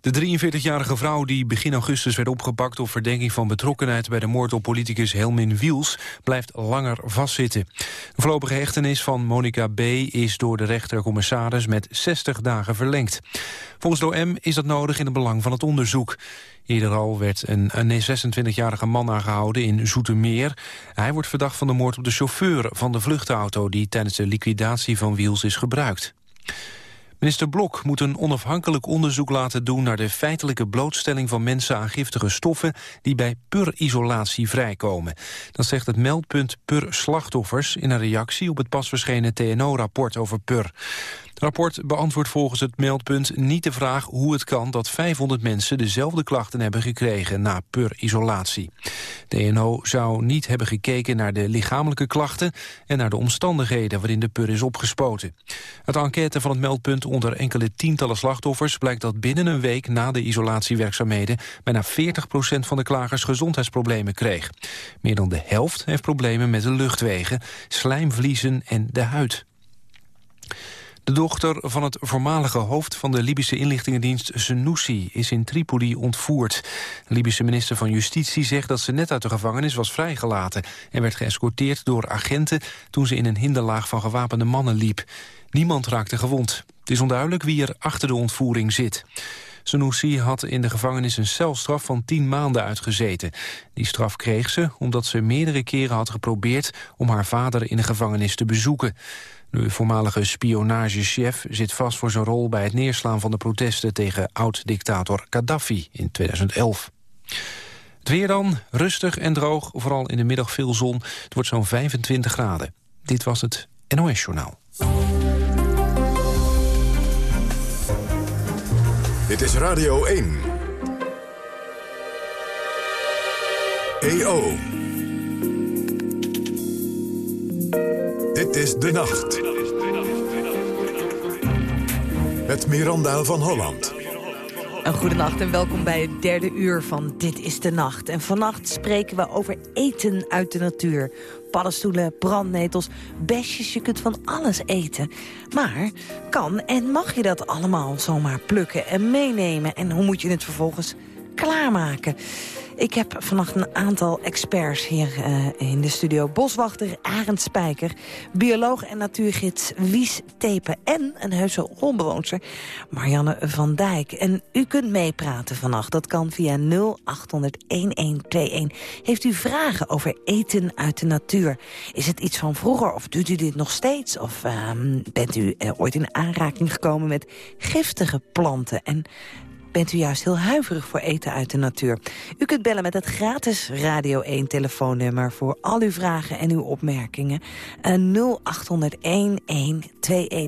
De 43-jarige vrouw die begin augustus werd opgepakt... op verdenking van betrokkenheid bij de moord op politicus Helmin Wiels... blijft langer vastzitten. De voorlopige hechtenis van Monica B. is door de rechtercommissaris met 60 dagen verlengd. Volgens de OM is dat nodig in het belang van het onderzoek. Eerder al werd een, een 26-jarige man aangehouden in Zoetermeer. Hij wordt verdacht van de moord op de chauffeur van de vluchtauto... die tijdens de liquidatie van Wiels is gebruikt. Minister Blok moet een onafhankelijk onderzoek laten doen... naar de feitelijke blootstelling van mensen aan giftige stoffen... die bij PUR-isolatie vrijkomen. Dat zegt het meldpunt PUR-slachtoffers... in een reactie op het pas verschenen TNO-rapport over PUR rapport beantwoordt volgens het meldpunt niet de vraag hoe het kan dat 500 mensen dezelfde klachten hebben gekregen na pur-isolatie. De zou niet hebben gekeken naar de lichamelijke klachten en naar de omstandigheden waarin de pur is opgespoten. Uit enquête van het meldpunt onder enkele tientallen slachtoffers blijkt dat binnen een week na de isolatiewerkzaamheden bijna 40% van de klagers gezondheidsproblemen kreeg. Meer dan de helft heeft problemen met de luchtwegen, slijmvliezen en de huid. De dochter van het voormalige hoofd van de Libische inlichtingendienst Senussi is in Tripoli ontvoerd. De Libische minister van Justitie zegt dat ze net uit de gevangenis was vrijgelaten en werd geëscorteerd door agenten toen ze in een hinderlaag van gewapende mannen liep. Niemand raakte gewond. Het is onduidelijk wie er achter de ontvoering zit. Senussi had in de gevangenis een celstraf van tien maanden uitgezeten. Die straf kreeg ze omdat ze meerdere keren had geprobeerd om haar vader in de gevangenis te bezoeken. De voormalige spionagechef zit vast voor zijn rol bij het neerslaan van de protesten tegen oud-dictator Gaddafi in 2011. Het weer dan, rustig en droog, vooral in de middag veel zon. Het wordt zo'n 25 graden. Dit was het NOS Journaal. Dit is Radio 1. EO. Dit is De Nacht. Met Miranda van Holland. Een goedenacht en welkom bij het derde uur van Dit is de Nacht. En vannacht spreken we over eten uit de natuur. Paddenstoelen, brandnetels, besjes, je kunt van alles eten. Maar kan en mag je dat allemaal zomaar plukken en meenemen? En hoe moet je het vervolgens klaarmaken? Ik heb vannacht een aantal experts hier uh, in de studio. Boswachter Arend Spijker, bioloog en natuurgids Wies Tepen... en een heuse rolbewoonster Marianne van Dijk. En u kunt meepraten vannacht. Dat kan via 0800-1121. Heeft u vragen over eten uit de natuur? Is het iets van vroeger of doet u dit nog steeds? Of uh, bent u uh, ooit in aanraking gekomen met giftige planten? En bent u juist heel huiverig voor eten uit de natuur. U kunt bellen met het gratis Radio 1 telefoonnummer... voor al uw vragen en uw opmerkingen. Uh, 0800-1121.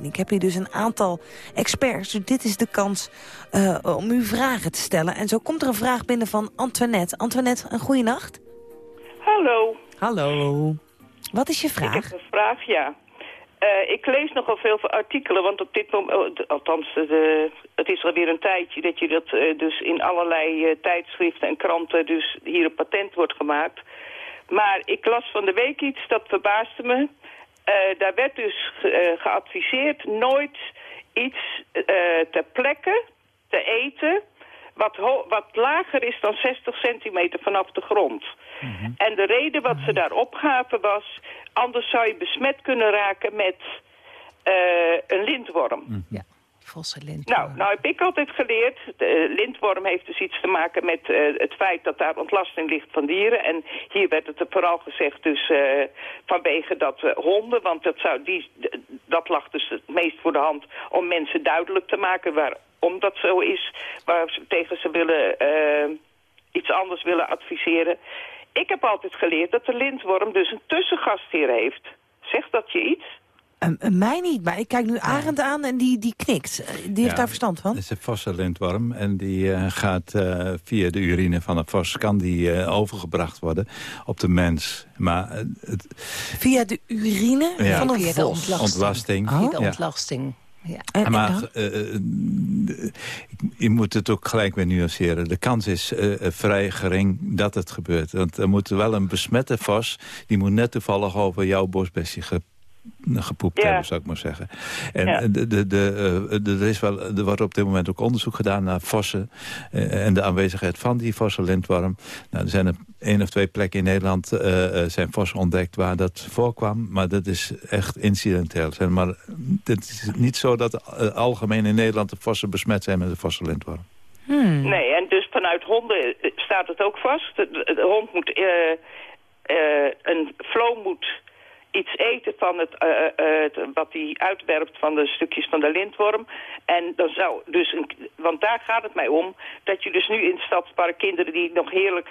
Ik heb hier dus een aantal experts. Dus dit is de kans uh, om uw vragen te stellen. En zo komt er een vraag binnen van Antoinette. Antoinette, een goede nacht. Hallo. Hallo. Wat is je vraag? Ik heb een vraag, ja. Uh, ik lees nogal veel artikelen, want op dit moment, oh, althans, de, het is alweer een tijdje dat je dat uh, dus in allerlei uh, tijdschriften en kranten dus hier een patent wordt gemaakt. Maar ik las van de week iets, dat verbaasde me. daar werd dus ge geadviseerd nooit iets ter plekke te eten wat, wat lager is dan 60 centimeter vanaf de grond. Mhm. En de reden wat ze daar opgaven was... anders zou je besmet kunnen raken met uh, een lintworm. Mhm. Ja. Lintworm. Nou, nou heb ik altijd geleerd, de lintworm heeft dus iets te maken met uh, het feit dat daar ontlasting ligt van dieren. En hier werd het er vooral gezegd dus uh, vanwege dat uh, honden, want dat, zou die, dat lag dus het meest voor de hand om mensen duidelijk te maken waarom dat zo is, waar ze tegen ze willen iets anders willen adviseren. Ik heb altijd geleerd dat de lintworm dus een tussengastheer heeft. Zegt dat je iets? Uh, mij niet, maar ik kijk nu Arend aan en die, die knikt. Eh, die heeft daar verstand van. Het is een vaste lintworm en die uh, gaat uh, via de urine van een vos... kan die overgebracht worden op de mens. Maar, het... Via de urine ja. van een via de ontlasting. ontlasting. Oh. de ontlasting. Ja. En, maar en je moet het ook gelijk weer nuanceren. De kans is uh, vrij gering dat het gebeurt. Want er moet wel een besmette vos... die moet net toevallig over jouw bosbesje gepoept Ja. hebben, zou ik maar zeggen. En Ja. de, de, de, eh, de- er, is wel, er wordt op dit moment ook onderzoek gedaan naar vossen... eh, en de aanwezigheid van die lintworm. Nou, er zijn er één of twee plekken in Nederland eh, zijn vossen ontdekt waar dat voorkwam. Maar dat is echt incidenteel. Maar het is niet zo dat algemeen in Nederland de vossen besmet zijn met de lintworm. Hmm. Nee, en dus vanuit honden staat het ook vast. De, de- de hond moet, eh, eh, een flow moet iets eten van het, eh, eh, het- wat hij uitwerpt van de stukjes van de lintworm. En dan zou dus, een, want daar gaat het mij om, dat je dus nu in het stadspark kinderen die nog heerlijk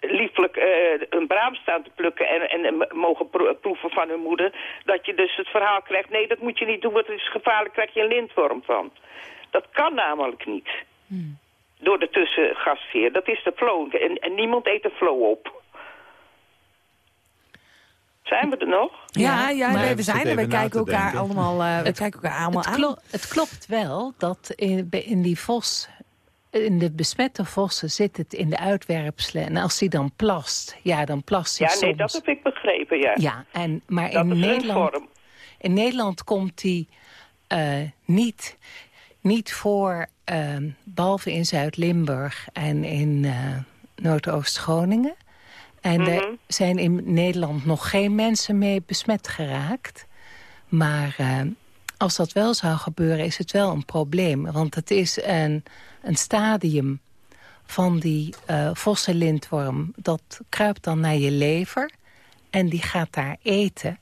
lieflijk eh, een braam staan te plukken en, en, en mogen pro- proeven van hun moeder, dat je dus het verhaal krijgt, nee dat moet je niet doen, want het is gevaarlijk, krijg je een lintworm van. Dat kan namelijk niet door de tussengastheer. Dat is de flow. En, en niemand eet de flow op. Zijn we er nog? Ja, ja we zijn er. We kijken elkaar denken. allemaal, eh, we Het- kijken elkaar allemaal Het, aan. klo- het klopt wel dat in, bij- in die vos... In de besmette vossen zit het in de uitwerpselen. En als die dan plast, ja, dan plast hij Ja, nee, soms. dat heb ik begrepen, ja. Ja, en, maar dat in Nederland, in Nederland komt die eh, niet, niet voor, eh, behalve in Zuid-Limburg en in eh, Noordoost-Groningen. En Mhm. er zijn in Nederland nog geen mensen mee besmet geraakt. Maar eh, als dat wel zou gebeuren, is het wel een probleem. Want het is een, een stadium van die eh vossenlintworm. Dat kruipt dan naar je lever en die gaat daar eten.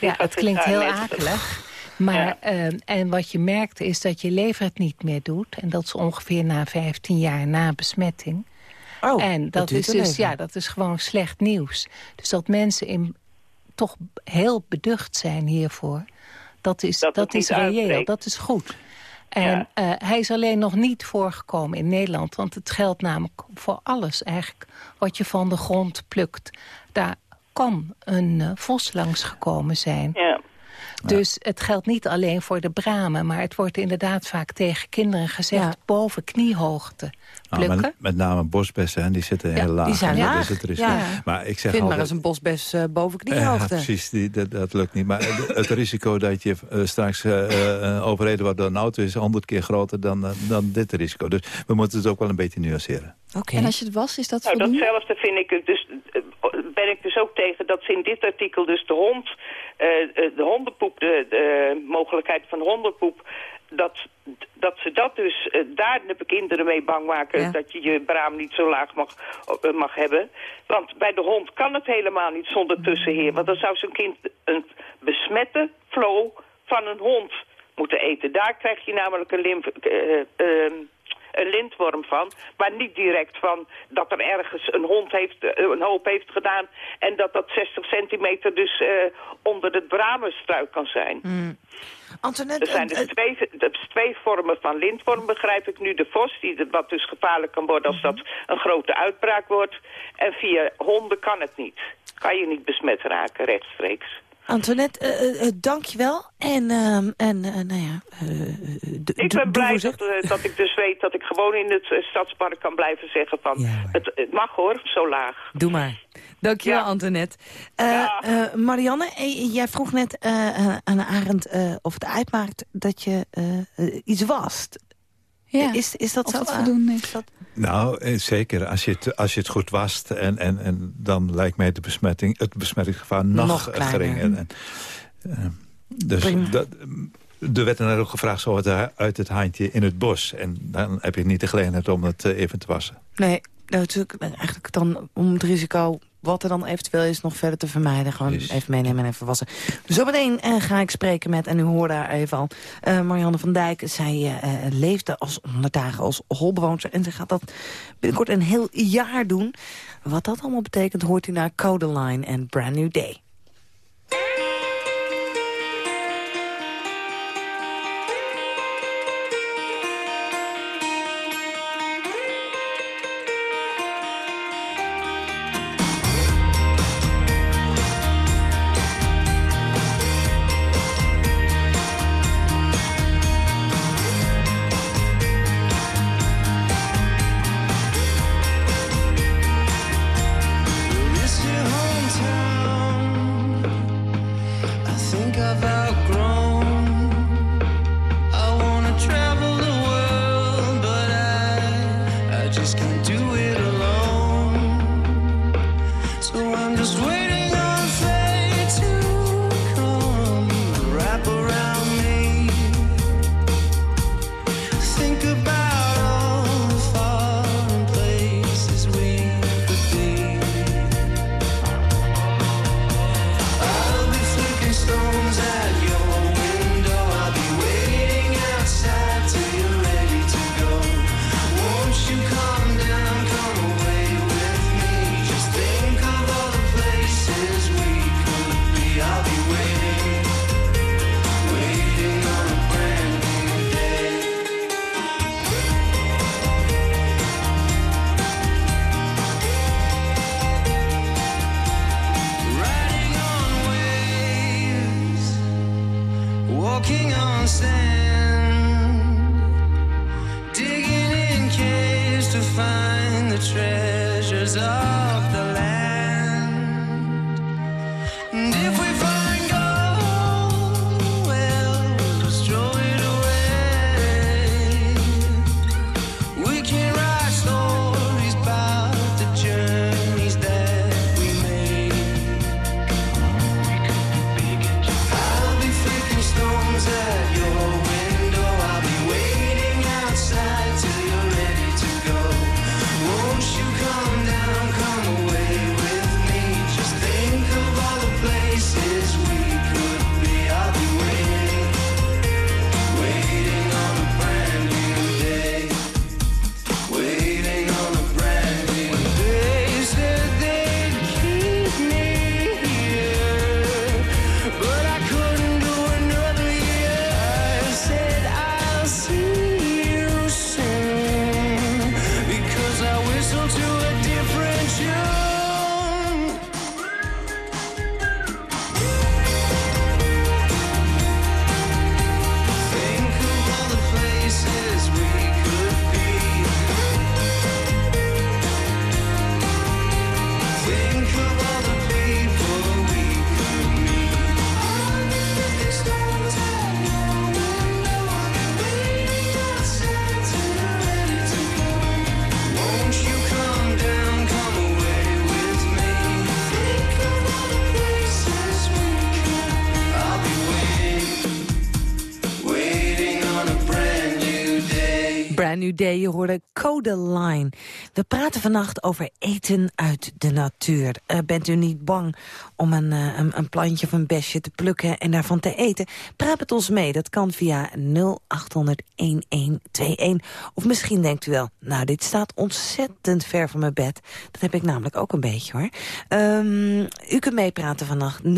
Ja, zich klinkt heel akelig. Maar, Ja. eh, en wat je merkt is dat je lever het niet meer doet. En dat is ongeveer na 15 jaar na besmetting. Oh, en dat, is dus even. ja, dat is gewoon slecht nieuws. Dus dat mensen in, toch heel beducht zijn hiervoor. Dat is, Dat is reëel, uitbreekt. dat is goed. En Ja. eh, hij is alleen nog niet voorgekomen in Nederland. Want het geldt namelijk voor alles eigenlijk wat je van de grond plukt. Daar kan een eh, vos langs gekomen zijn. Ja. Dus het geldt niet alleen voor de bramen... maar het wordt inderdaad vaak tegen kinderen gezegd... Ja. boven kniehoogte Nou, plukken. met, met name bosbessen, hè, die zitten Ja, heel die laag. zijn hè, laag. Het er is Ja. Maar ik zeg Vind maar eens een bosbes eh, boven Ja, kniehoogte. precies, die, dat, dat lukt niet. Maar het, het risico dat je eh, straks eh, eh, overreden wordt door een auto... is honderd keer groter dan, dan dit risico. Dus we moeten het ook wel een beetje nuanceren. Oké. En als je het was, is dat Nou, datzelfde vind ik het dus, ben ik dus ook tegen dat ze in dit artikel dus de hond, eh, eh, de hondenpoep, de, de mogelijkheid van hondenpoep, dat, dat ze dat dus, eh, daar de kinderen mee bang maken, Ja. dat je je braam niet zo laag mag, mag hebben. Want bij de hond kan het helemaal niet zonder tussenheer, want dan zou zo'n kind een besmette flow van een hond moeten eten. Daar krijg je namelijk een lymf... eh, eh, een lintworm van, maar niet direct van dat er ergens een hond heeft, eh, een hoop heeft gedaan en dat dat 60 centimeter dus eh, onder het bramenstruik kan zijn. Antoinette, Er zijn eh, dus twee, twee vormen van lintworm, begrijp ik nu. De vos, die, wat dus gevaarlijk kan worden als dat een grote uitbraak wordt. En via honden kan het niet. Kan je niet besmet raken rechtstreeks. Antoinette, eh, eh, dank je wel. En, ehm, en nou ja... Ik ben blij dat, dat ik dus weet dat ik gewoon in het stadspark kan blijven zeggen van... Ja, het, het mag hoor, zo laag. Doe maar. Dank je wel, Ja. Antoinette. Ja. Marianne, jij vroeg net aan Arend of het uitmaakt dat je iets wast. Ja. Is, is dat Of zo? dat voldoende is. dat- Nou, eh, zeker. Als je het, als je het goed wast, en, en, en dan lijkt mij de besmetting, het besmettingsgevaar nog, Nog kleiner. geringer. En, eh, dus dat, er werd dan ook gevraagd, zo het uit het handje in het bos. En dan heb je niet de gelegenheid om het eh, even te wassen. Nee, nou, natuurlijk eh, eigenlijk dan om het risico wat er dan eventueel is nog verder te vermijden. Gewoon even meenemen en even wassen. Zometeen eh, ga ik spreken met, en u hoort daar even al, eh, Marianne van Dijk. Zij eh, leefde als 100 dagen als holbewoonster en ze gaat dat binnenkort een heel jaar doen. Wat dat allemaal betekent hoort u naar Codeline en Brand New Day. Je hoorde Code Line. We praten vannacht over eten uit de natuur. Uh, bent u niet bang om een, uh, een, een, plantje of een besje te plukken en daarvan te eten? Praat het ons mee, dat kan via 0800-1121. Of misschien denkt u wel, nou dit staat ontzettend ver van mijn bed. Dat heb ik namelijk ook een beetje hoor. Um, u kunt meepraten vannacht 0800-1121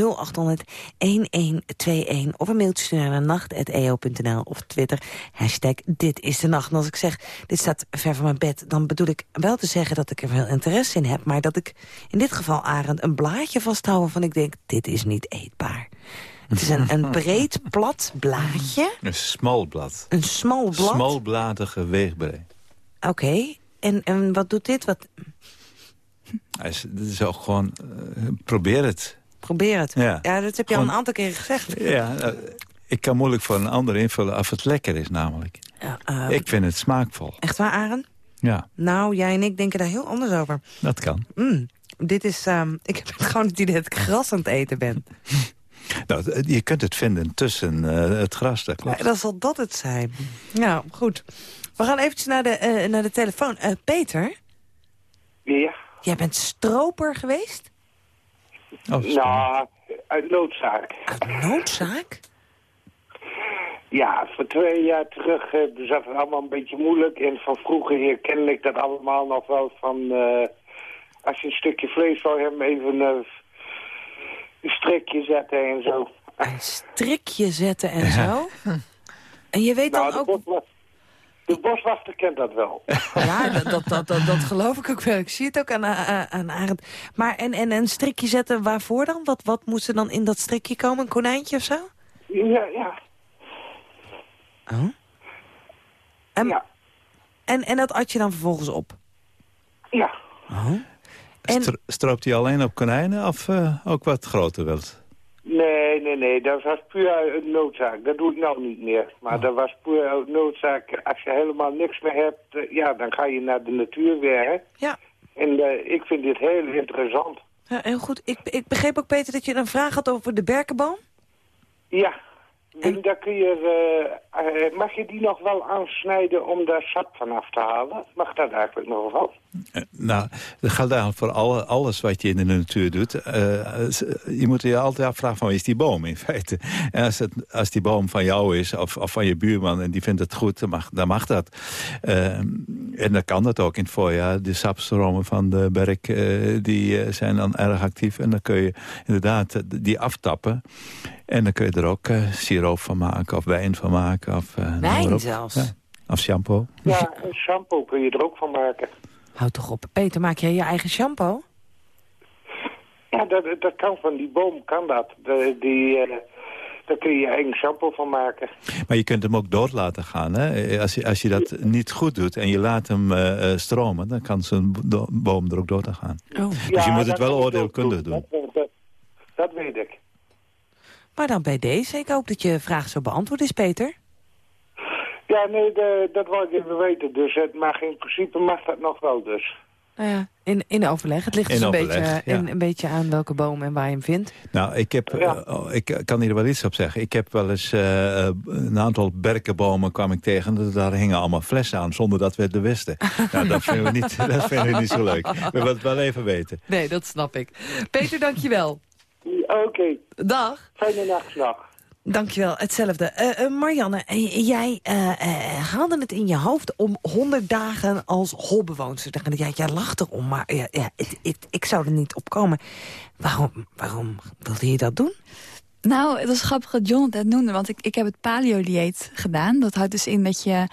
of een mailtje sturen naar nacht.eo.nl of Twitter, hashtag dit is de nacht. En als ik zeg, dit staat ver van mijn bed... dan bedoel ik wel te zeggen dat ik er veel interesse in heb... maar dat ik in dit geval, Arend, een blaadje vasthouden van ik denk... dit is niet eetbaar. Het is een, een breed, plat blaadje. Een smal blad. Een smal blad? Smalbladige weegbreed. Oké. En, en wat doet dit? Wat... Dit is ook gewoon... Uh, probeer het. Probeer het. Ja, ja dat heb je al een aantal keer gezegd. Ja, uh, ik kan moeilijk voor een ander invullen of het lekker is namelijk. Ja, uh, ik vind het smaakvol. Echt waar, Aren? Ja. Nou, jij en ik denken daar heel anders over. Dat kan. Mm, dit is... Um, ik heb gewoon het idee dat ik gras aan het eten ben. nou, je kunt het vinden tussen uh, het gras, dat klopt. Ja, dan zal dat het zijn. Nou, goed. We gaan eventjes naar de, uh, naar de telefoon. Peter? Ja? Jij bent stroper geweest? Oh, nou, uit noodzaak. Uit noodzaak? Ja, voor twee jaar terug uh, zat het allemaal een beetje moeilijk. En van vroeger kende ik dat allemaal nog wel van... Uh, als je een stukje vlees zou hebben, even uh, een strikje zetten en zo. Een strikje zetten en zo? En je weet nou, dan ook... De, de boswachter kent dat wel. Ja, dat, dat, dat, dat, dat geloof ik ook wel. Ik zie het ook aan, aan Arend. Maar en, en een strikje zetten waarvoor dan? Wat, wat moest er dan in dat strikje komen? Een konijntje of zo? Ja, ja. Oh. En, ja. en, en dat at je dan vervolgens op? Ja. Oh. En... Stro stroopt hij alleen op konijnen of uh, ook wat groter wild? Nee, nee, nee. Dat was puur uit noodzaak. Dat doe ik nou niet meer. Maar oh. dat was puur uit noodzaak. Als je helemaal niks meer hebt, uh, ja, dan ga je naar de natuur weer. Hè? Ja. En uh, ik vind dit heel interessant. Ja, heel goed. Ik, ik begreep ook, Peter, dat je een vraag had over de berkenboom? Ja. En daar kun je, uh, uh, mag je die nog wel aansnijden om daar sap van af te halen? Mag dat eigenlijk nog wel? Uh, nou, dat geldt eigenlijk voor alle, alles wat je in de natuur doet. je moet je altijd afvragen van, is die boom in feite? En als, het, als die boom van jou is, of, of van je buurman, en die vindt het goed, dan mag, dan mag dat. en dan kan dat ook in het voorjaar. De sapstromen van de berk, die zijn dan erg actief. En dan kun je inderdaad die aftappen. En dan kun je er ook uh, siroop van maken of wijn van maken. Of, uh, wijn zelfs? Ja. Of shampoo. Ja, een shampoo kun je er ook van maken. Houd toch op. Peter, maak jij je eigen shampoo? Ja, dat, dat kan van die boom, kan dat. De, die, uh, daar kun je je eigen shampoo van maken. Maar je kunt hem ook dood laten gaan. Hè? Als, je, als je dat niet goed doet en je laat hem uh, stromen... dan kan zijn boom er ook dood gaan. Oh. Dus ja, je moet het wel oordeelkundig doen. Dat, dat, dat weet ik. Maar dan bij deze. Ik hoop dat je vraag zo beantwoord is, Peter. Ja, nee, de, dat wil ik even weten. Dus het mag in principe mag dat nog wel dus. Nou ja, in, in overleg. Het ligt dus een, beetje, ja. in, een beetje aan welke boom en waar je hem vindt. Nou, ik, heb, ja. uh, ik kan hier wel iets op zeggen. Ik heb wel eens uh, een aantal berkenbomen kwam ik tegen. Daar hingen allemaal flessen aan, zonder dat we het wisten. nou, dat vinden we niet, dat vinden we niet zo leuk. We willen het wel even weten. Nee, dat snap ik. Peter, dankjewel. Oké. Okay. Dag. Fijne nachtslag. Dankjewel, hetzelfde. Uh, uh, Marianne, jij uh, haalde het in je hoofd om 100 dagen als holbewoonster te gaan. Jij, jij lacht erom, maar ja, ik zou er niet op komen. Waarom, waarom wilde je dat doen? Nou, het was grappig dat John het noemde, want ik, ik heb het paleo-dieet gedaan. Dat houdt dus in dat je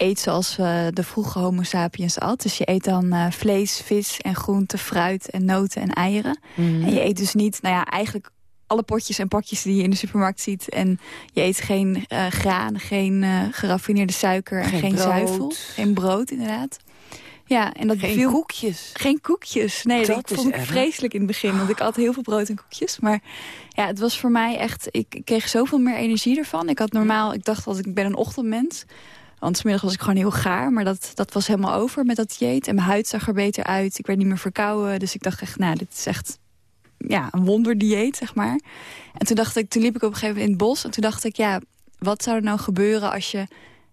eet zoals uh, de vroege homo sapiens at. Dus je eet dan uh, vlees, vis en groente, fruit en noten en eieren. Mm. En je eet dus niet, nou ja, eigenlijk alle potjes en pakjes die je in de supermarkt ziet. En je eet geen uh, graan, geen geraffineerde suiker geen en geen brood. zuivel. Geen brood, inderdaad. Ja, en dat geen viel... koekjes? Geen koekjes. Nee, dat, dat vond ik vreselijk in het begin. Want ik at heel veel brood en koekjes. Maar ja, het was voor mij echt... Ik kreeg zoveel meer energie ervan. Ik had normaal... Ik dacht dat ik ben een ochtendmens. Want smiddag was ik gewoon heel gaar. Maar dat, dat was helemaal over met dat dieet. En mijn huid zag er beter uit. Ik werd niet meer verkouden. Dus ik dacht echt, nou, dit is echt ja, een wonderdieet, zeg maar. En toen dacht ik, toen liep ik op een gegeven moment in het bos. En toen dacht ik, ja, wat zou er nou gebeuren als je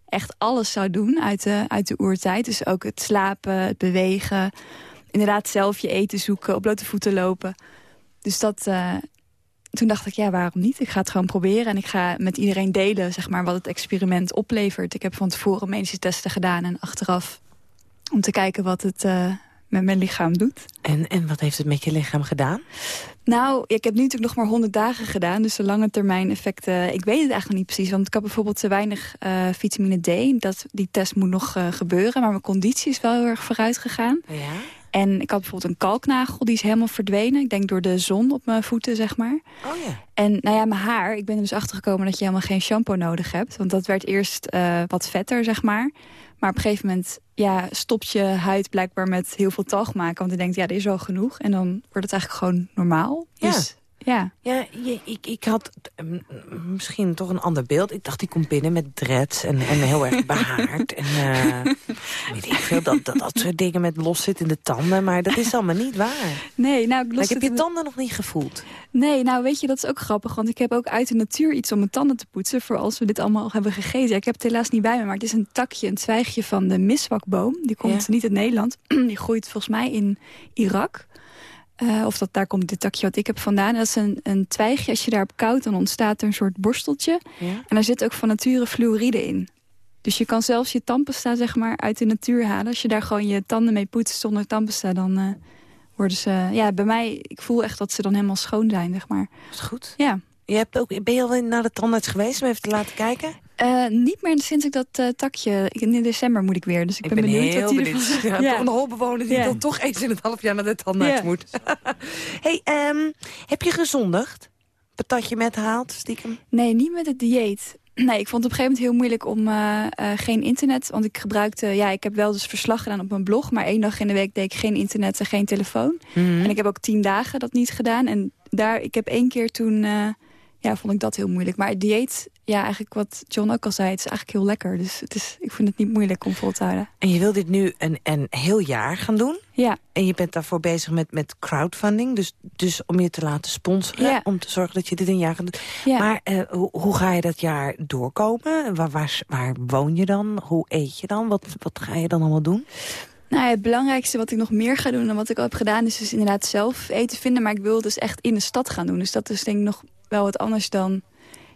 echt alles zou doen uit de, uit de oertijd. Dus ook het slapen, het bewegen. Inderdaad zelf je eten zoeken, op blote voeten lopen. Dus dat, uh, toen dacht ik, ja, waarom niet? Ik ga het gewoon proberen en ik ga met iedereen delen zeg maar, wat het experiment oplevert. Ik heb van tevoren medische testen gedaan en achteraf om te kijken wat het uh, met mijn lichaam doet. En, en wat heeft het met je lichaam gedaan? Nou, ik heb nu natuurlijk nog maar 100 dagen gedaan. Dus de lange termijn effecten, ik weet het eigenlijk niet precies. Want ik had bijvoorbeeld te weinig uh, vitamine D. Dat, die test moet nog uh, gebeuren. Maar mijn conditie is wel heel erg vooruit gegaan. Ja. En ik had bijvoorbeeld een kalknagel, die is helemaal verdwenen. Ik denk door de zon op mijn voeten, zeg maar. Oh ja. En nou ja, mijn haar, ik ben er dus achtergekomen dat je helemaal geen shampoo nodig hebt. Want dat werd eerst uh, wat vetter, zeg maar. Maar op een gegeven moment ja, stopt je huid blijkbaar met heel veel talg maken. Want je denkt, ja, er is wel genoeg. En dan wordt het eigenlijk gewoon normaal. Ja. Dus, ja. Ja, je, ik, ik had mm, misschien toch een ander beeld. Ik dacht, die komt binnen met dreads en, en heel erg behaard. en uh, weet ik veel, dat, dat, dat soort dingen met loszittende tanden. Maar dat is allemaal niet waar. Nee, nou, ik heb je tanden nog niet gevoeld. Nee, nou weet je, dat is ook grappig. Want ik heb ook uit de natuur iets om mijn tanden te poetsen... voor als we dit allemaal hebben gegeten. Ik heb het helaas niet bij me, maar het is een takje, een twijgje van de miswakboom. Die komt Ja. niet uit Nederland. Die groeit volgens mij in Irak. Uh, of dat, daar komt dit takje wat ik heb vandaan. Dat is een, een twijgje, als je daarop koudt... dan ontstaat er een soort borsteltje. Ja. En daar zit ook van nature fluoride in. Dus je kan zelfs je tandpasta zeg maar, uit de natuur halen. Als je daar gewoon je tanden mee poetst zonder tandpasta... dan uh, worden ze... Ja, bij mij, ik voel echt dat ze dan helemaal schoon zijn, zeg maar. is goed. Ja. Je hebt ook, ben je al naar de tandarts geweest om even te laten kijken? Uh, niet meer sinds ik dat uh, takje... In december moet ik weer, dus ik, ik ben, ben benieuwd. heel benieuwd. Ja, Ja. Een holbewoner die Ja. dan toch eens in het half jaar naar de tandarts moet. hey, ehm, heb je gezondigd? Patatje met haalt, stiekem? Nee, niet met het dieet. Nee, ik vond het op een gegeven moment heel moeilijk om eh, eh, geen internet. Want ik gebruikte, ja, ik heb wel dus verslag gedaan op mijn blog. Maar één dag in de week deed ik geen internet en geen telefoon. Mhm. En ik heb ook tien dagen dat niet gedaan. En daar, ik heb één keer toen, eh, ja, vond ik dat heel moeilijk. Maar het dieet, ja, eigenlijk wat John ook al zei, het is eigenlijk heel lekker. Dus het is, ik vind het niet moeilijk om vol te houden. En je wil dit nu een, een heel jaar gaan doen? Ja, En je bent daarvoor bezig met, met crowdfunding. Dus, dus om je te laten sponsoren. Ja. Om te zorgen dat je dit een jaar gaat doen. ja. Maar eh, hoe, hoe ga je dat jaar doorkomen? Waar, waar, waar woon je dan? Hoe eet je dan? Wat, wat ga je dan allemaal doen? Nou, ja, het belangrijkste wat ik nog meer ga doen dan wat ik al heb gedaan... is dus inderdaad zelf eten vinden. Maar ik wil dus echt in de stad gaan doen. Dus dat is denk ik nog wel wat anders dan...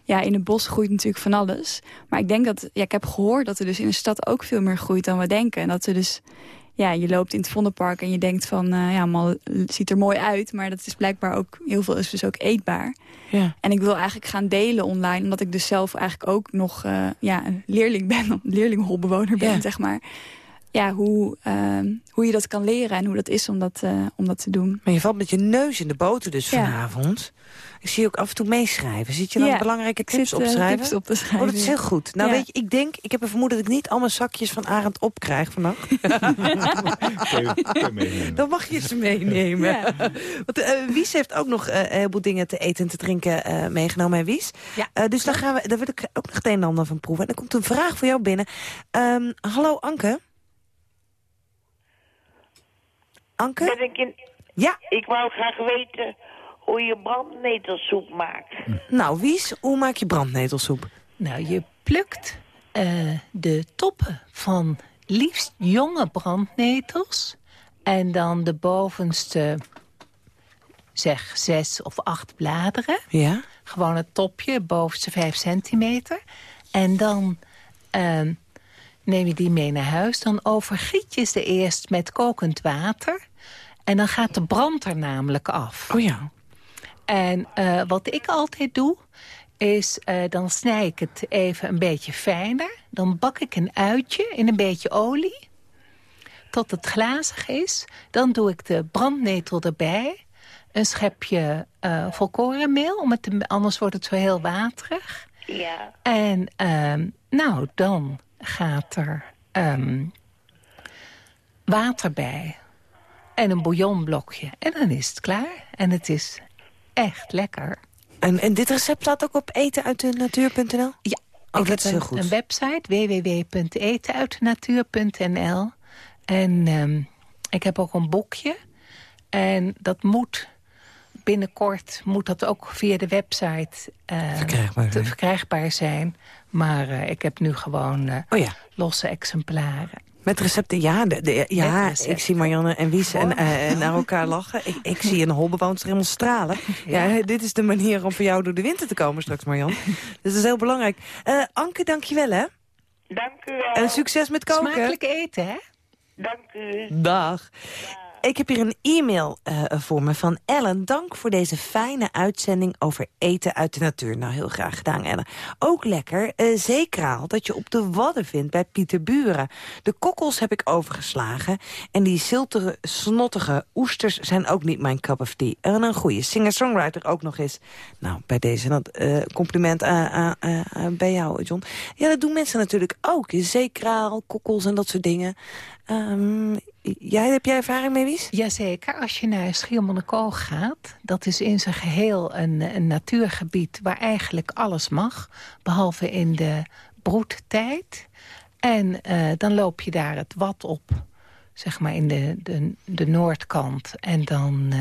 Ja, in het bos groeit natuurlijk van alles. Maar ik denk dat... Ja, ik heb gehoord dat er dus in de stad ook veel meer groeit dan we denken. En dat er dus... Ja, je loopt in het Vondelpark en je denkt van... eh, ja, mal, het ziet er mooi uit. Maar dat is blijkbaar ook... Heel veel is dus ook eetbaar. Ja. En ik wil eigenlijk gaan delen online. Omdat ik dus zelf eigenlijk ook nog eh, ja, een leerling ben. Een leerlingholbewoner ben, Ja. zeg maar. Ja, hoe, ehm, hoe je dat kan leren en hoe dat is om dat, eh, om dat te doen. Maar je valt met je neus in de boter dus Ja. vanavond. Ik zie je ook af en toe meeschrijven. Zit je dan Ja, belangrijke Ik tips zit eh, opschrijven? tips op te schrijven. Oh, dat is heel goed. Nou, Ja. weet je, ik denk, ik heb een vermoeden dat ik niet allemaal zakjes van Arend opkrijg vannacht. Dan mag je ze meenemen. Ja. Want eh, Wies heeft ook nog een heleboel dingen te eten en te drinken eh, meegenomen. Hè, Wies? Ja. Eh, dus daar, gaan we, daar wil ik ook nog het een en ander van proeven. En er komt een vraag voor jou binnen. Ehm, hallo Anke. Anke? Ben ik, in, Ja, ik wou graag weten hoe je brandnetelsoep maakt. nou Wies, hoe maak je brandnetelsoep? Nou, je plukt eh, de toppen van liefst jonge brandnetels. En dan de bovenste, zeg, zes of acht bladeren. Ja? Gewoon het topje, bovenste vijf centimeter. En dan ehm, neem je die mee naar huis. Dan overgiet je ze eerst met kokend water. En dan gaat de brand er namelijk af. Oh ja. En eh, wat ik altijd doe, is eh, dan snij ik het even een beetje fijner. Dan bak ik een uitje in een beetje olie. Tot het glazig is. Dan doe ik de brandnetel erbij. Een schepje eh volkorenmeel, om het te- anders wordt het zo heel waterig. Ja. En ehm, nou, dan gaat er ehm, water bij. En een bouillonblokje. En dan is het klaar. En het is echt lekker. En, en dit recept staat ook op etenuitdenatuur.nl? Ja. Oh, ik dat is heel goed. een website, www.etenuitdenatuur.nl. En ehm, ik heb ook een boekje. En dat moet binnenkort moet dat ook via de website eh, Verkrijgbaar te- zijn. verkrijgbaar zijn. Maar eh, ik heb nu gewoon eh, Oh ja. losse exemplaren. Met recepten, ja. De, de- ja, recepten. ik zie Marianne en Wies en, eh, naar elkaar lachen. Ik, ik zie een holbewoonster helemaal stralen. Ja. dit is de manier om voor jou door de winter te komen straks, Marianne. Dus dat is heel belangrijk. Eh, Anke, dankjewel hè. Dank u wel. En succes met koken. Smakelijk eten, hè? Dank u. Dag. Ik heb hier een e-mail eh, voor me van Ellen. Dank voor deze fijne uitzending over eten uit de natuur. Nou, heel graag gedaan, Ellen. Ook lekker eh, zeekraal dat je op de Wadden vindt bij Pieter Buren. De kokkels heb ik overgeslagen. En die ziltere, snottige oesters zijn ook niet mijn cup of tea. En een goede singer-songwriter ook nog eens. Nou, bij deze dat, eh, compliment aan- bij jou, John. Ja, dat doen mensen natuurlijk ook. Zeekraal, kokkels en dat soort dingen. Ehm, jij, heb jij ervaring mee, Wies? Jazeker, als je naar Schiermonnikoog gaat... dat is in zijn geheel een, een natuurgebied waar eigenlijk alles mag... behalve in de broedtijd. En eh, dan loop je daar het wat op, zeg maar in de, de, de noordkant. En dan eh,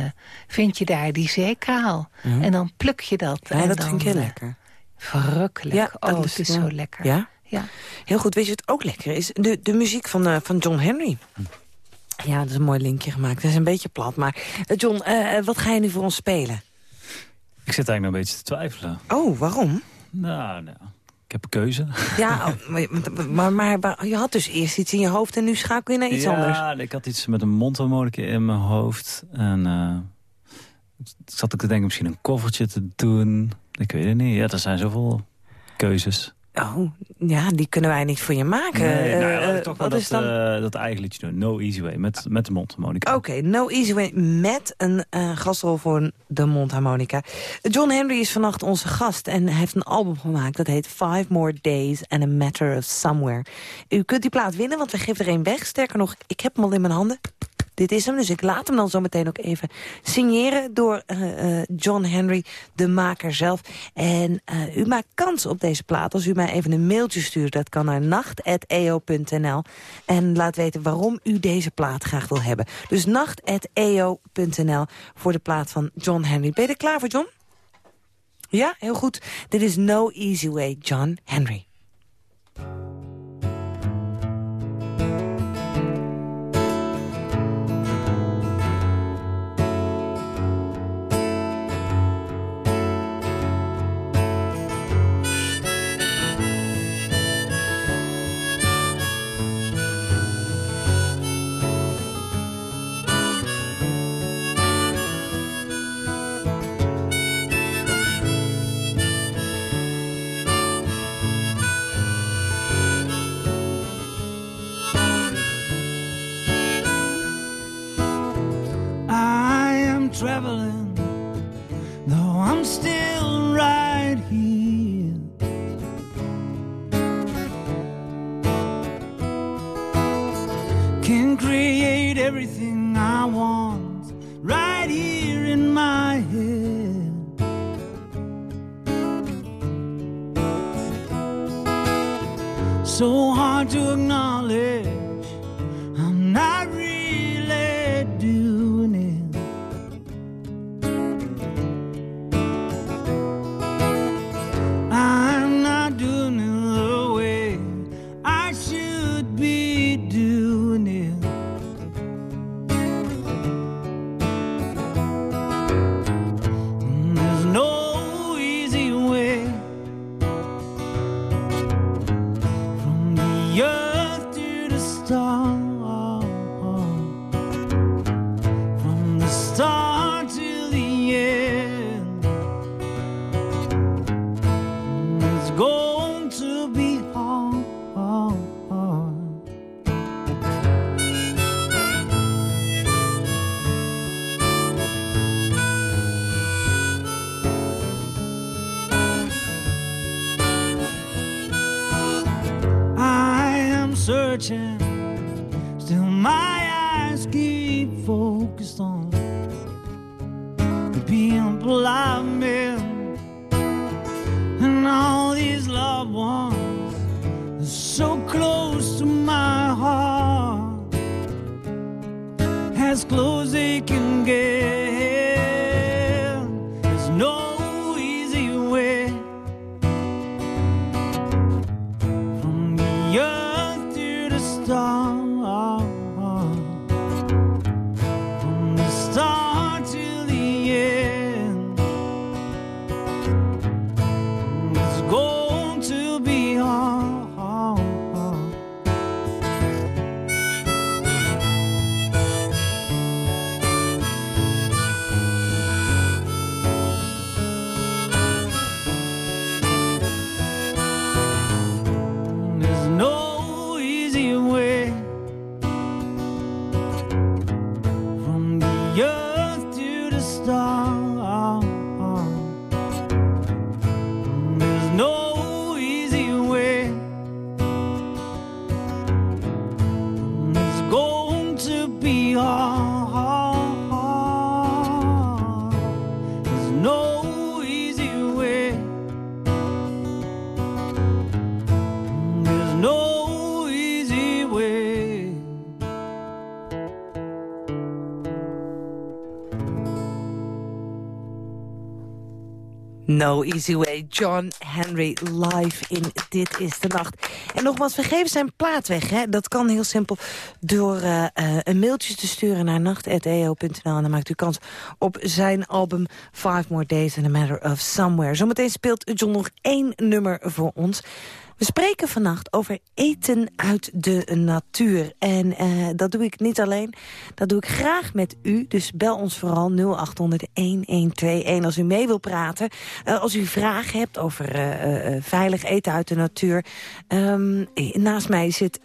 vind je daar die zeekraal. En dan pluk je dat. Mhm. Ja, en dat dan, vind eh, lekker. Verrukkelijk. Ja, oh, het is- is ja. zo lekker. Ja? Ja. Heel goed. Weet je wat ook lekker is? De, de muziek van, eh, van John Henry. Ja, dat is een mooi linkje gemaakt. Dat is een beetje plat. Maar eh, John, eh, wat ga je nu voor ons spelen? Ik zit eigenlijk nog een beetje te twijfelen. Oh, waarom? Nou, nou ik heb een keuze. Ja, oh, maar, maar, je had dus eerst iets in je hoofd... en nu schakel je naar iets anders. ja, ik had iets met een mondharmonica in mijn hoofd. En eh zat ik te denken misschien een koffertje te doen. Ik weet het niet. Ja, er zijn zoveel keuzes. Oh, ja, die kunnen wij niet voor je maken. Nee, nou, Eh, ja, laat ik toch wel wat dat, is dan... eh, dat eigen liedje doen. No Easy Way, met, met de mondharmonica. Oké, No Easy Way met een eh, gastrol voor de mondharmonica. John Henry is vannacht onze gast en hij heeft een album gemaakt... dat heet Five More Days and a Matter of Somewhere. U kunt die plaat winnen, want we geven er één weg. Sterker nog, ik heb hem al in mijn handen. Dit is hem, dus ik laat hem dan zo meteen ook even signeren... door eh, eh, John Henry, de maker zelf. En eh, u maakt kans op deze plaat als u mij even een mailtje stuurt. Dat kan naar nacht.eo.nl. En laat weten waarom u deze plaat graag wil hebben. Dus nacht.eo.nl voor de plaat van John Henry. Ben je er klaar voor, John? Ja, heel goed. Dit is No Easy Way, John Henry. Traveling, though I'm still right here. Can create everything I want right here in my head. So hard to acknowledge. No Easy Way, John Henry live in Dit is de Nacht. En nogmaals, we geven zijn plaat weg. Hè? Dat kan heel simpel door eh, eh, een mailtje te sturen naar nacht.eo.nl. En dan maakt u kans op zijn album Five More Days in a Matter of Somewhere. Zometeen speelt John nog één nummer voor ons. We spreken vannacht over eten uit de natuur. En eh, dat doe ik niet alleen, dat doe ik graag met u. Dus bel ons vooral 0800-1121 als u mee wil praten. Eh, als u vragen hebt over eh, veilig eten uit de natuur. Ehm, naast mij zit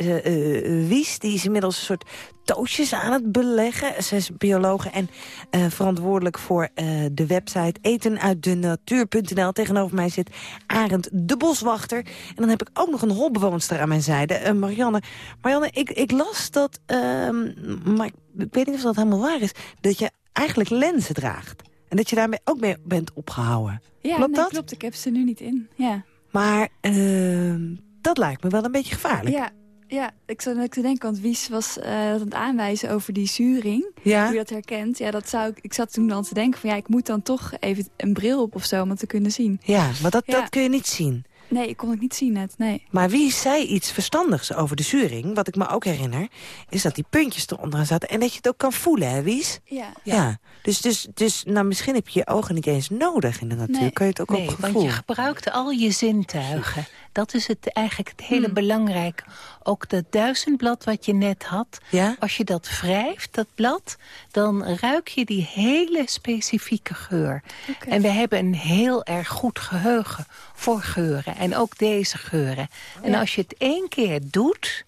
Wies, die is inmiddels een soort toastjes aan het beleggen. Ze is biologe en eh, verantwoordelijk voor eh, de website etenuitdenatuur.nl. Tegenover mij zit Arend de Boswachter. En dan heb ik ook nog een holbewoonster aan mijn zijde, eh, Marianne. Marianne, ik, ik las dat, ehm, maar ik, weet niet of dat helemaal waar is... dat je eigenlijk lenzen draagt. En dat je daarmee ook mee bent opgehouden. Ja, klopt nee, dat? klopt. Ik heb ze nu niet in. Ja. Maar ehm, dat lijkt me wel een beetje gevaarlijk. Ja, ja, ik zat net te denken, want Wies was eh, aan het aanwijzen over die zuring. Ja. Hoe je dat herkent. Ja, dat zou ik, ik zat toen dan te denken van ja, ik moet dan toch even een bril op of zo om het te kunnen zien. Ja, maar dat, Ja. dat kun je niet zien. Nee, ik kon het niet zien net, nee. Maar wie zei iets verstandigs over de zuring, wat ik me ook herinner... is dat die puntjes eronder zaten en dat je het ook kan voelen, hè, Wies? Ja. Ja. Dus, dus, dus nou, misschien heb je je ogen niet eens nodig in de natuur. Nee. Kan je het ook nee, op gevoel? want je gebruikt al je zintuigen. Dat is het, eigenlijk het hele Hmm. belangrijke. Ook dat duizendblad wat je net had. Ja? Als je dat wrijft, dat blad, dan ruik je die hele specifieke geur. En we hebben een heel erg goed geheugen voor geuren. En ook deze geuren. En als je het één keer doet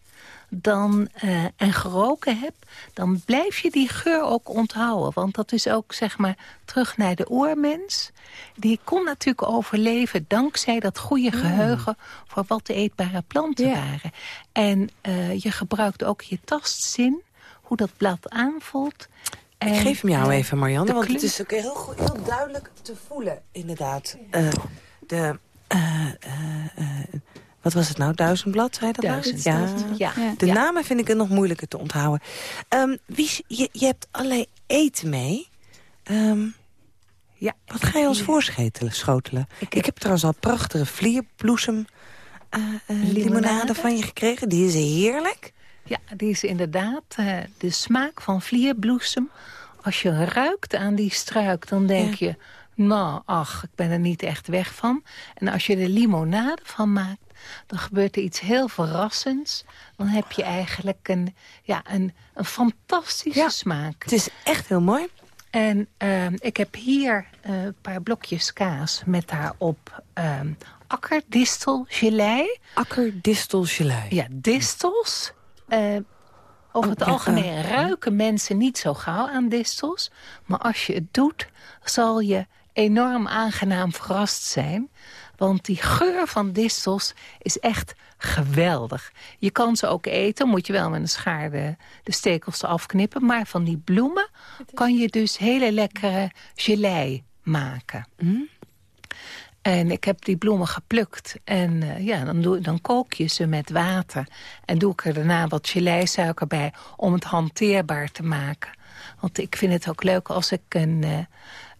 dan, eh, en geroken hebt, dan blijf je die geur ook onthouden. Want dat is ook, zeg maar, terug naar de oermens. Die kon natuurlijk overleven dankzij dat goede geheugen... voor wat de eetbare planten waren. En eh, je gebruikt ook je tastzin, hoe dat blad aanvoelt. En, Ik geef hem jou even, Marianne, want het is ook heel, goed, heel duidelijk te voelen, inderdaad. Eh, de, wat was het nou, duizendblad, zei dat? Duizend, Ja. ja. Ja. De namen vind ik het nog moeilijker te onthouden. Ehm, je, je hebt allerlei eten mee. Ehm, Ja. wat ga je ons voorschotelen? Schotelen? Ik, heb- heb trouwens al prachtige vlierbloesem eh, eh, limonade. Limonade. van je gekregen. Die is heerlijk. Ja, die is inderdaad eh, de smaak van vlierbloesem. Als je ruikt aan die struik, dan denk je... nou, ach, ik ben er niet echt weg van. En als je er limonade van maakt, dan gebeurt er iets heel verrassends. Dan heb je eigenlijk een, ja, een, een fantastische Ja. smaak. Het is echt heel mooi. En ehm, ik heb hier eh, een paar blokjes kaas met daarop ehm akkerdistelgelei. Akkerdistelgelei. Ja, distels. Eh, over het Oh, algemeen eh, ruiken mensen niet zo gauw aan distels. Maar als je het doet, zal je enorm aangenaam verrast zijn. Want die geur van distels is echt geweldig. Je kan ze ook eten, moet je wel met een schaar de, de stekels eraf knippen. Maar van die bloemen kan je dus hele lekkere gelei maken. En ik heb die bloemen geplukt. En eh, ja, dan, doe, dan kook je ze met water. En doe ik er daarna wat geleisuiker bij om het hanteerbaar te maken. Want ik vind het ook leuk als ik een, eh,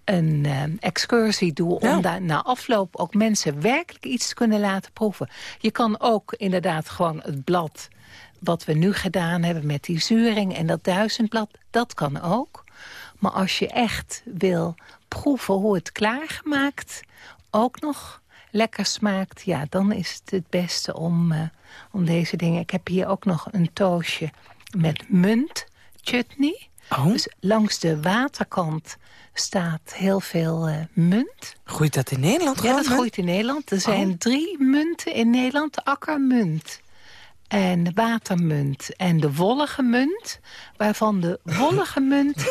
een eh, excursie doe... om Ja. daar na afloop ook mensen werkelijk iets te kunnen laten proeven. Je kan ook inderdaad gewoon het blad... wat we nu gedaan hebben met die zuring en dat duizendblad... dat kan ook. Maar als je echt wil proeven hoe het klaargemaakt ook nog lekker smaakt... ja, dan is het het beste om, eh, om deze dingen... Ik heb hier ook nog een toosje met munt chutney. Dus langs de waterkant staat heel veel eh, munt. Groeit dat in Nederland Ja, dat munt? groeit in Nederland. Er zijn Oh. drie munten in Nederland. De akkermunt en de watermunt en de wollige munt. Waarvan de wollige munt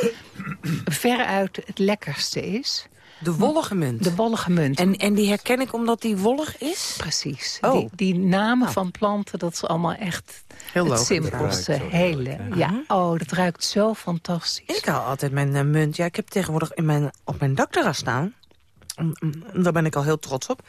veruit het lekkerste is. De wollige munt? De wollige munt. En, en die herken ik omdat die wollig is? Precies. Oh. Die, die namen van planten, dat is allemaal echt Heel het logisch. simpelste. Dat ruikt zo Hele. Ja, oh, dat ruikt zo fantastisch. Ik hou altijd mijn eh, munt. Ja, ik heb tegenwoordig in mijn, op mijn dakterras staan. Daar ben ik al heel trots op.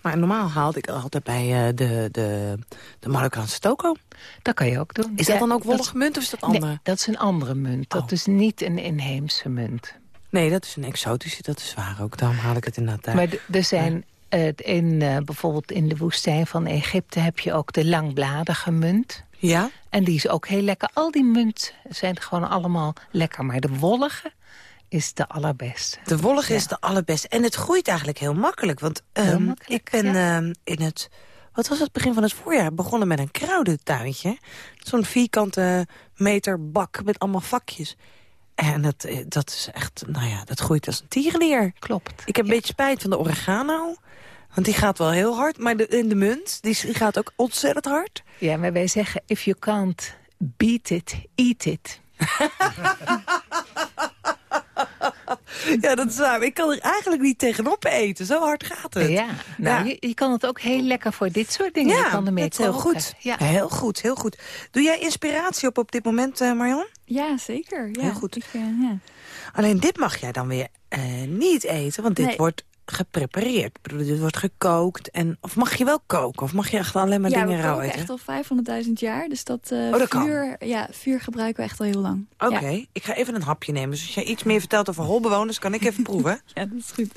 Maar normaal haalde ik altijd bij eh, de, de, de Marokkaanse toko. Dat kan je ook doen. Is dat dan ook wollige munt of is dat andere? Nee, dat is een andere munt. Dat is niet een inheemse munt. Nee, dat is een exotische, dat is waar ook. Daarom haal ik het inderdaad uit. Maar er zijn eh, in, eh, bijvoorbeeld in de woestijn van Egypte heb je ook de langbladige munt. Ja? En die is ook heel lekker. Al die munt zijn gewoon allemaal lekker. Maar de wollige is de allerbeste. De wollige is de allerbeste. En het groeit eigenlijk heel makkelijk. Want ehm, makkelijk, ik ben ehm, in het... Wat was het begin van het voorjaar? Begonnen met een kruidentuintje. Zo'n vierkante meter bak met allemaal vakjes. En dat, eh, dat is echt, nou ja, dat groeit als een tierenlier. Klopt. Ik heb een beetje spijt van de oregano. Want die gaat wel heel hard. Maar de, in de munt, die, die gaat ook ontzettend hard. Ja, maar wij zeggen, if you can't beat it, eat it. Ja, dat is waar. Ik kan er eigenlijk niet tegenop eten. Zo hard gaat het. Ja, nou, Je, je kan het ook heel lekker voor dit soort dingen. je kan ermee dat is heel goed. Ja. Heel goed, heel goed. Doe jij inspiratie op op dit moment, eh, Marion? Ja, zeker. Ja. Heel goed. Ik, eh, ja. Alleen dit mag jij dan weer eh, niet eten, want dit Nee. wordt geprepareerd. Ik bedoel, dit wordt gekookt. En, of mag je wel koken? Of mag je echt alleen maar ja, dingen we rauw koken eten? echt al 500.000 jaar. Dus dat, eh, Oh, dat kan. vuur, ja, vuur gebruiken we echt al heel lang. Oké, Ja. ik ga even een hapje nemen. Dus als jij iets meer vertelt over holbewoners, kan ik even proeven. Ja, dat is goed.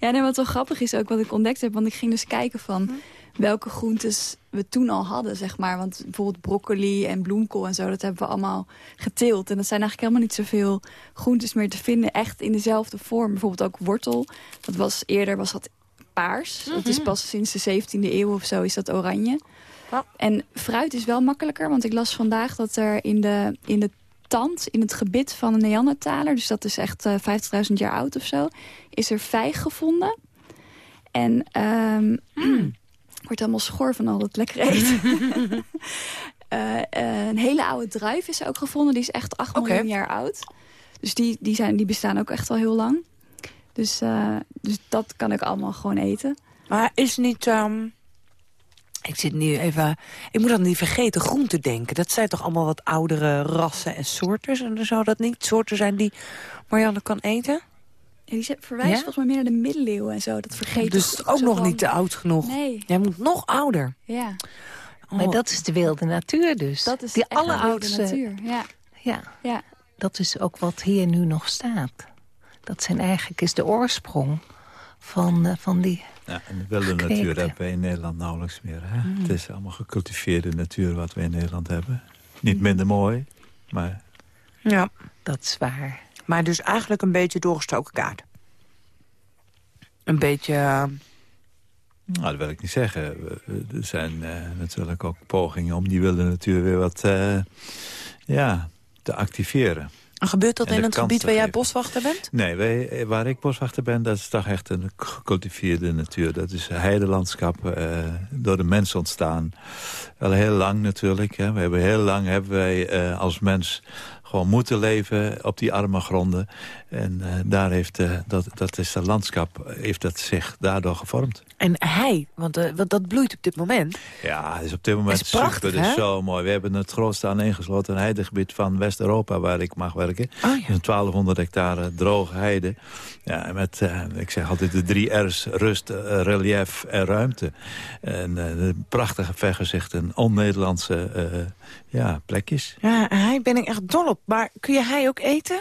Ja, nee, wat wel grappig is ook wat ik ontdekt heb. Want ik ging dus kijken van welke groentes we toen al hadden, zeg maar. Want bijvoorbeeld broccoli en bloemkool en zo, dat hebben we allemaal geteeld. En dat zijn eigenlijk helemaal niet zoveel groentes meer te vinden. Echt in dezelfde vorm. Bijvoorbeeld ook wortel. Dat was eerder was dat paars. Het is pas sinds de 17e eeuw of zo is dat oranje. En fruit is wel makkelijker. Want ik las vandaag dat er in de, in de tand, in het gebit van een Neandertaler... dus dat is echt eh 50.000 jaar oud of zo... is er vijg gevonden. En ehm ik word helemaal schor van al dat lekker eten. Eh, eh, een hele oude druif is ook gevonden. Die is echt 8 Oké. miljoen jaar oud. Dus die, die, zijn, die bestaan ook echt al heel lang. Dus, eh, dus dat kan ik allemaal gewoon eten. Maar is niet... ehm, ik zit nu even... Ik moet aan die vergeten groenten denken. Dat zijn toch allemaal wat oudere rassen en soorten? En zou dat niet soorten zijn die Marianne kan eten? En die verwijst Ja? volgens mij meer naar de middeleeuwen en zo. Dat vergeet Dus ook nog van- niet te oud genoeg. Nee, Jij moet nog ouder. ja. Maar Oh. dat is de wilde natuur dus. Dat is Die alleroudste natuur. Ja, Ja, ja. dat is ook wat hier nu nog staat. Dat zijn eigenlijk is de oorsprong van, eh, van die... Ja, en de wilde Gekweekte. natuur hebben we in Nederland nauwelijks meer. Hè? Het is allemaal gecultiveerde natuur wat we in Nederland hebben. Niet minder mooi, maar Ja. Dat is waar. Maar dus eigenlijk een beetje doorgestoken kaart. Een beetje... eh, Nou, dat wil ik niet zeggen. Er zijn eh, natuurlijk ook pogingen om die wilde natuur weer wat eh, ja, te activeren. gebeurt dat En in het gebied waar jij boswachter bent? Nee, wij, waar ik boswachter ben, dat is toch echt een gecultiveerde natuur. Dat is heidelandschap, eh, door de mens ontstaan. Al heel lang natuurlijk. Hè. We hebben heel lang hebben wij als mens gewoon moeten leven op die arme gronden. En eh, daar heeft, eh, dat, dat is dat landschap, heeft dat zich daardoor gevormd. En hij, want, eh, want dat bloeit op dit moment. Ja, het is op dit moment Het is prachtig, super. Het is zo mooi. We hebben het grootste aaneengesloten heidegebied van West-Europa waar ik mag werken. Oh ja. Dus een 1200 hectare droge heide. Ja, met, ik zeg altijd de drie R's, rust, relief en ruimte. En de prachtige vergezichten, on-Nederlandse ja, plekjes. Ja, hij ben ik echt dol op. Maar kun je hij ook eten?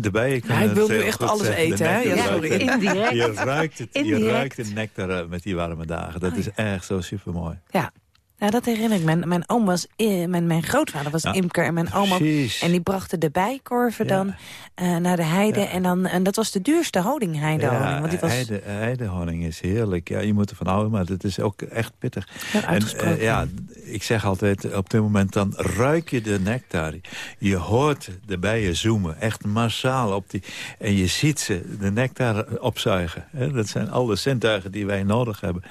De bijen kunnen Hij wil nu echt alles zeggen. Eten, hè? Ja, sorry. Indirect. Je ruikt het, je ruikt de nectar eh, met die warme dagen. Dat is echt zo supermooi. Ja. Ja, dat herinner ik. Mijn, mijn oom was, mijn, mijn grootvader was Ja, imker en mijn oom ook. En die brachten de bijkorven dan eh, naar de heide. En, dan, en dat was de duurste honing, heidehoning. want die was heide, heidehoning is heerlijk. Ja, je moet ervan houden, maar het is ook echt pittig. Ja, en, uitgesproken. eh, ja, ik zeg altijd, op dit moment dan ruik je de nectar. Je hoort de bijen zoomen, echt massaal. Op die, en je ziet ze de nectar opzuigen. Dat zijn alle zintuigen die wij nodig hebben.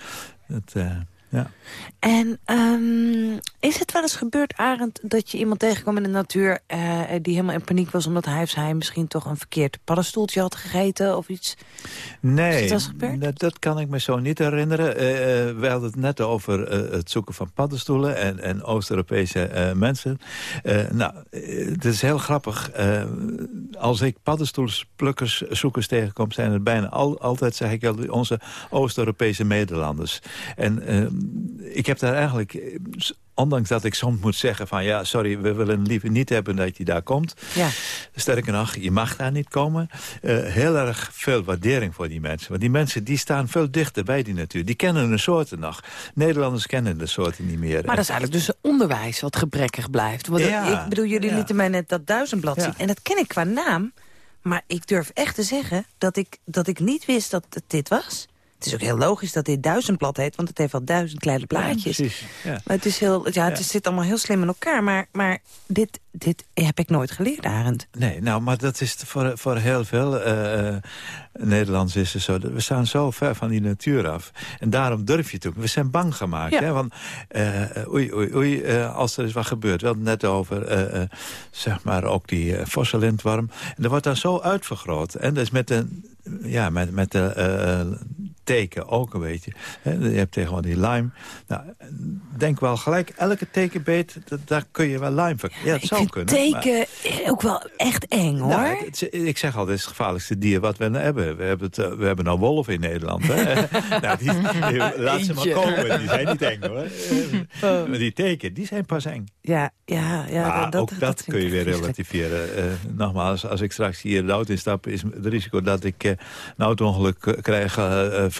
Dat, eh, ja. En ehm, is het wel eens gebeurd, Arend, dat je iemand tegenkwam in de natuur... eh, die helemaal in paniek was omdat hij of zij misschien toch een verkeerd paddenstoeltje had gegeten of iets? Nee, dat, dat kan ik me zo niet herinneren. Eh, we hadden het net over het zoeken van paddenstoelen en, en Oost-Europese mensen. Nou, het is heel grappig. Als ik paddenstoelsplukkers, zoekers tegenkom... zijn het bijna al, altijd, zeg ik, al, onze Oost-Europese Nederlanders. En ik heb daar eigenlijk... eh, Ondanks dat ik soms moet zeggen van... ja, sorry, we willen liever niet hebben dat je daar komt. Ja. Sterker nog, je mag daar niet komen. Eh, heel erg veel waardering voor die mensen. Want die mensen die staan veel dichter bij die natuur. Die kennen de soorten nog. Nederlanders kennen de soorten niet meer. Maar dat is eigenlijk dus onderwijs wat gebrekkig blijft. Want Ja, ik bedoel, jullie ja. lieten mij net dat duizendblad zien. En dat ken ik qua naam. Maar ik durf echt te zeggen dat ik, dat ik niet wist dat het dit was. Het is ook heel logisch dat dit duizendblad heet, want het heeft wel duizend kleine precies, ja. Maar het, is heel, ja, het Ja. zit allemaal heel slim in elkaar. Maar, maar dit, dit heb ik nooit geleerd, Arend. Nee, nou, maar dat is voor, voor heel veel eh, Nederlands is het zo. We staan zo ver van die natuur af. En daarom durf je het ook. We zijn bang gemaakt. Ja. Hè? Want eh, oei, oei, oei, als er is wat gebeurt. We hadden net over, zeg maar, ook die uh. En dat wordt dan zo uitvergroot. En dat is met de, ja, met, met de teken ook een beetje. Hè? Je hebt tegenwoordig die lime. Nou, denk wel gelijk, elke tekenbeet, daar kun je wel lime van. Ja, het zou kunnen. maar- teken ook wel echt eng, hoor. nou, het- het- ik zeg altijd, het is het gevaarlijkste dier wat we hebben. We hebben, het, eh, we hebben nou wolven in Nederland. Hè? nou, die, die- laat ze maar komen. Die zijn niet eng, hoor. Eh, Maar die teken, die zijn pas eng. ja, ja, ja. maar dat, ook dat, kun je weer relativeren. Eh, nogmaals, als ik straks hier de auto instap... is het risico dat ik eh, een auto-ongeluk krijg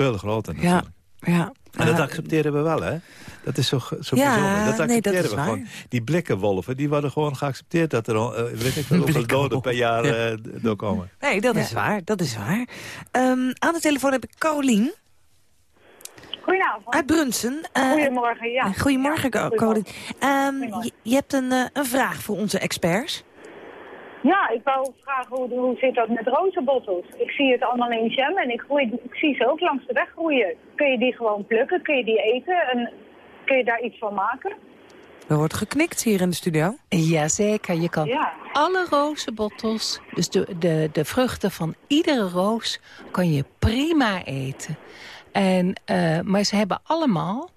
veel groter. Ja, natuurlijk. ja. En dat Ja. accepteren we wel, hè? Dat is zo, zo Ja, bijzonder. Dat nee, accepteren dat is we waar. gewoon. Die blikkenwolven, die worden gewoon geaccepteerd... dat er, al, eh, weet ik hoeveel doden per jaar eh, doorkomen. Nee, dat is waar, dat is waar. Ehm, aan de telefoon heb ik Carolien Goedenavond. uit Brunsen. Eh, Goedemorgen, ja. Goedemorgen, Ja, Carolien. Ehm, je, je hebt een, eh, een vraag voor onze experts. Ja, ik wou vragen hoe, hoe zit dat met rozenbottels? Ik zie het allemaal in jam en ik, groei, ik zie ze ook langs de weg groeien. Kun je die gewoon plukken? Kun je die eten? En kun je daar iets van maken? Er wordt geknikt hier in de studio. Jazeker, je kan Ja. alle rozenbottels, dus de, de, de vruchten van iedere roos, kan je prima eten. En, eh, maar ze hebben allemaal,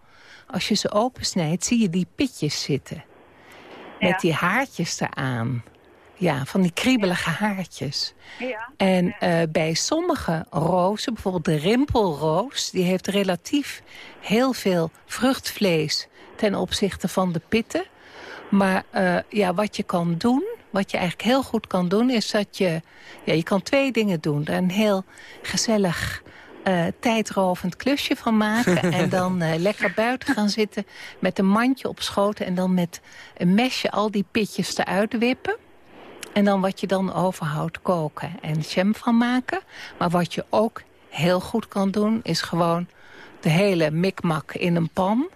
als je ze opensnijdt, zie je die pitjes zitten. Met Ja. die haartjes eraan. Ja, van die kriebelige haartjes. Ja. En eh, bij sommige rozen, bijvoorbeeld de rimpelroos... die heeft relatief heel veel vruchtvlees ten opzichte van de pitten. Maar eh, ja, wat je kan doen, wat je eigenlijk heel goed kan doen... is dat je, ja, je kan twee dingen doen. Een heel gezellig eh, tijdrovend klusje van maken... en dan lekker buiten gaan zitten met een mandje op schoten... en dan met een mesje al die pitjes eruit wippen... En dan wat je dan overhoudt koken en jam van maken. Maar wat je ook heel goed kan doen is gewoon de hele mikmak in een pan.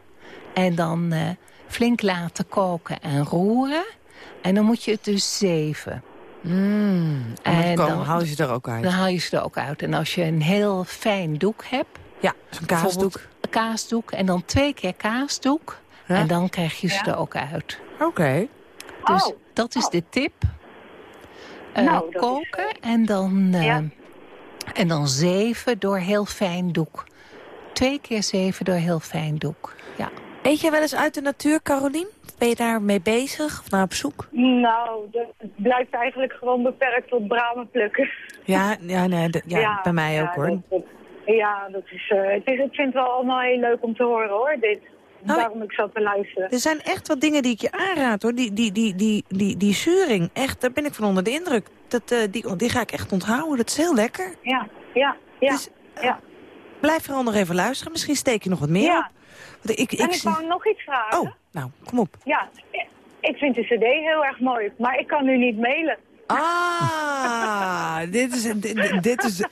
En dan eh, flink laten koken en roeren. En dan moet je het dus zeven. Mm, en dan dan- haal je ze er ook uit. Dan haal je ze er ook uit. En als je een heel fijn doek hebt... ja, zo'n kaasdoek. Een kaasdoek en dan twee keer kaasdoek. Ja. En dan krijg je ze Ja. er ook uit. Oké. Dus Oh. dat is Oh. de tip. Eh, Nou, is, koken en dan, eh, Ja. en dan zeven door heel fijn doek. Twee keer zeven door heel fijn doek. Ja. Eet jij wel eens uit de natuur, Carolien? Ben je daar mee bezig of naar op zoek? Nou, dat het blijft eigenlijk gewoon beperkt tot bramen plukken. Ja, ja, nee, de- ja, bij mij ook hoor. dat- dat- ja, dat is, eh, het is, ik vind het wel allemaal heel leuk om te horen hoor, dit. Nou, Daarom ik zat te luisteren. Er zijn echt wat dingen die ik je aanraad, hoor. Die, die, die, die, die, die zuring, echt, daar ben ik van onder de indruk. Dat, eh, die, die ga ik echt onthouden. Dat is heel lekker. Ja, ja, ja. Dus, ja. Blijf vooral nog even luisteren. Misschien steek je nog wat meer Ja. op. Want ik, ik, en ik wou nog iets vragen. Oh, nou, kom op. Ja, ik vind de cd heel erg mooi, maar ik kan nu niet mailen. Ah, dit is, dit, is,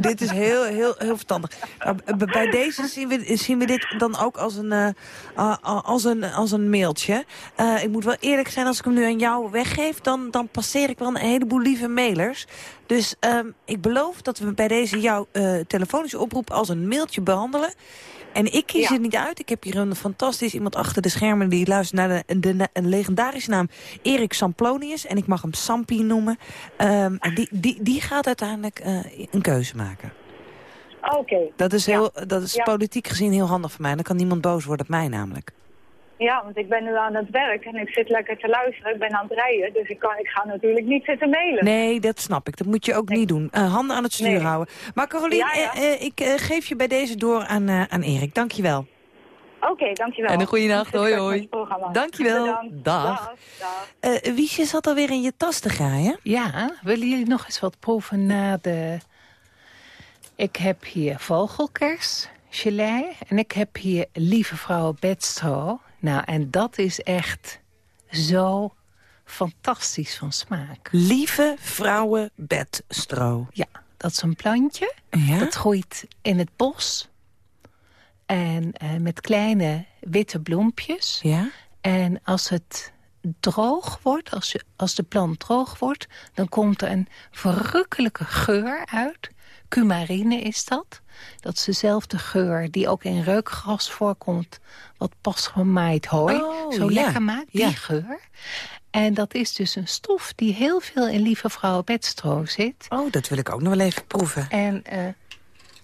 dit is heel, heel, heel verstandig. Nou, bij deze zien we, zien we dit dan ook als een, eh, als een, als een mailtje. Eh, ik moet wel eerlijk zijn, als ik hem nu aan jou weggeef... dan, dan passeer ik wel een heleboel lieve mailers. Dus ehm, ik beloof dat we bij deze jouw eh, telefonische oproep als een mailtje behandelen. En ik kies Ja. het niet uit. Ik heb hier een fantastisch iemand achter de schermen... die luistert naar de, de, een legendarische naam Erik Samplonius. En ik mag hem Sampi noemen. Ehm, en die, die, die gaat uiteindelijk eh, een keuze maken. Oké. Dat is, heel, dat is Ja. politiek gezien heel handig voor mij. Dan kan niemand boos worden op mij namelijk. Ja, want ik ben nu aan het werk en ik zit lekker te luisteren. Ik ben aan het rijden, dus ik, kan, ik ga natuurlijk niet zitten mailen. Nee, dat snap ik. Dat moet je ook niet doen. Eh, handen aan het stuur Nee. houden. Maar Carolien, Ja, ja. eh, eh, ik eh, geef je bij deze door aan, eh, aan Erik. Dank je wel. Oké, dankjewel. En een goede nacht. Hoi, hoi. Dankjewel. Bedankt. Dag. dag. Wiesje zat alweer in je tas te graaien. Ja, willen jullie nog eens wat proeven na de... Ik heb hier vogelkers, gelei. En ik heb hier lieve vrouw bedstro. Nou, en dat is echt zo fantastisch van smaak. Lieve vrouwen bedstro. Ja, dat is een plantje. Ja? Dat groeit in het bos. En eh, met kleine witte bloempjes. Ja? En als het droog wordt, als, je, als de plant droog wordt... dan komt er een verrukkelijke geur uit. Cumarine is dat. Dat is dezelfde geur die ook in reukgras voorkomt... wat pas gemaaid hooi Oh, zo ja. lekker maakt, die Ja. geur. En dat is dus een stof die heel veel in Lieve Vrouw bedstro zit. Oh, dat wil ik ook nog wel even proeven. En eh,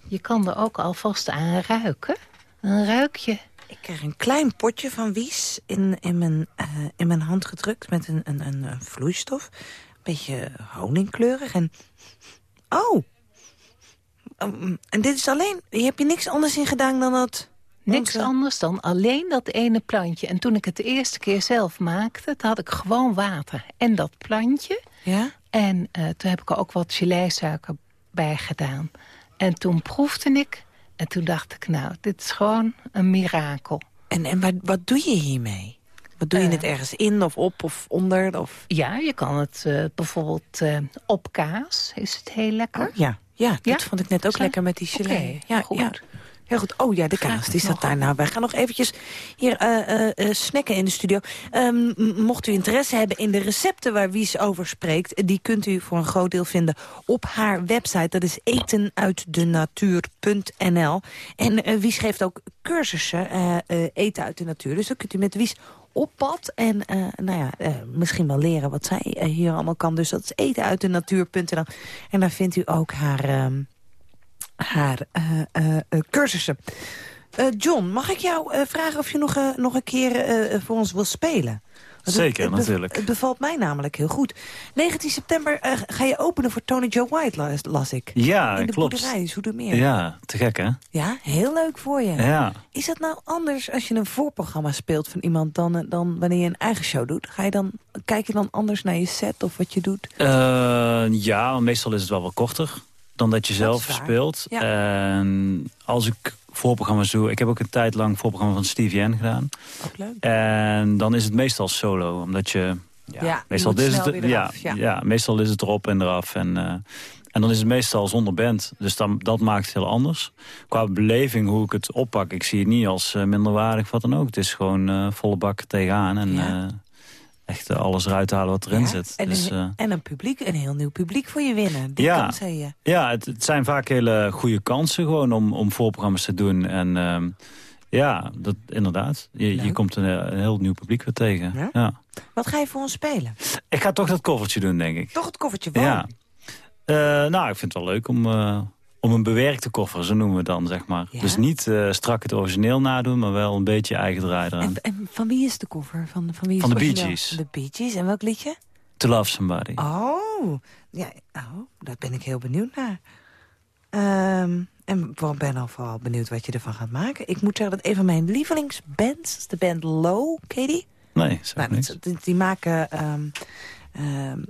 je kan er ook alvast aan ruiken. Dan ruik je Ik krijg een klein potje van Wies in, in, mijn, eh, in mijn hand gedrukt met een, een, een, een vloeistof. Beetje honingkleurig en... Oh! Um, en dit is alleen... Je hebt je niks anders in gedaan dan dat... Niks onze- anders dan alleen dat ene plantje. En toen ik het de eerste keer zelf maakte, had ik gewoon water en dat plantje. Ja? En eh, toen heb ik er ook wat geleisuiker bij gedaan. En toen proefde ik en toen dacht ik, nou, dit is gewoon een mirakel. En, en wat, wat doe je hiermee? Wat doe je Eh. het ergens in of op of onder? Of... Ja, je kan het eh, bijvoorbeeld eh, op kaas, is het heel lekker. Oh, ja. Ja, dat Ja? vond ik net ook lekker met die gelei. Ja, goed. Ja. Heel goed. Oh ja, de kaas, die staat daar. Nou, wij gaan nog eventjes hier eh, snacken in de studio. Ehm, mocht u interesse hebben in de recepten waar Wies over spreekt... die kunt u voor een groot deel vinden op haar website. Dat is etenuitdenatuur.nl. En Wies geeft ook cursussen eten uit de natuur. Dus dan kunt u met Wies op pad en eh, nou ja, eh, misschien wel leren wat zij eh, hier allemaal kan. Dus dat is etenuitdenatuur.nl. En daar vindt u ook haar... ehm, haar cursussen. John, mag ik jou vragen of je nog, nog een keer voor ons wil spelen? Want Zeker, het natuurlijk. Het bevalt mij namelijk heel goed. 19 september eh, ga je openen voor Tony Joe White, las, las ik. Ja, In de klopt. boerderij, Zoetermeer. Ja, te gek hè? Ja, heel leuk voor je. Ja. Is dat nou anders als je een voorprogramma speelt van iemand... dan, eh, dan wanneer je een eigen show doet? Ga je dan, kijk je dan anders naar je set of wat je doet? Eh, ja, meestal is het wel wat korter dan dat je Dat zelf speelt. Ja. En als ik voorprogramma's doe... Ik heb ook een tijd lang voorprogramma van Stevie N gedaan. Ook leuk. En dan is het meestal solo, omdat je... Ja, meestal is het, ja, ja. ja. meestal is het erop en eraf. En, eh, en dan is het meestal zonder band. Dus dan, dat maakt het heel anders. Qua beleving, hoe ik het oppak, ik zie het niet als eh, minderwaardig wat dan ook. Het is gewoon eh, volle bak tegenaan. En Ja. Echt eh, alles eruit halen wat erin Ja, zit. En, dus, een, eh, en een publiek, een heel nieuw publiek voor je winnen. Die Ja. kans heb je. ja, het, het zijn vaak hele goede kansen gewoon om, om voorprogramma's te doen. En ehm, ja, dat, inderdaad. Je, je komt een, eh, een heel nieuw publiek weer tegen. Ja? Ja. Wat ga je voor ons spelen? Ik ga toch dat covertje doen, denk ik. Toch het koffertje wel. Ja. Nou, ik vind het wel leuk om, om een bewerkte koffer, zo noemen we het dan, zeg maar. Ja? Dus niet eh, strak het origineel nadoen, maar wel een beetje eigen draai eraan. En, en van wie is de koffer? Van, van, wie is Van de Bee? Gees. De Bee Gees. En welk liedje? To Love Somebody. Oh, ja, oh, daar ben ik heel benieuwd naar. Ehm, en ik ben al vooral benieuwd wat je ervan gaat maken. Ik moet zeggen dat een van mijn lievelingsbands, is de band Low, die? Nee, zeg Nou, die, die maken ehm, ehm,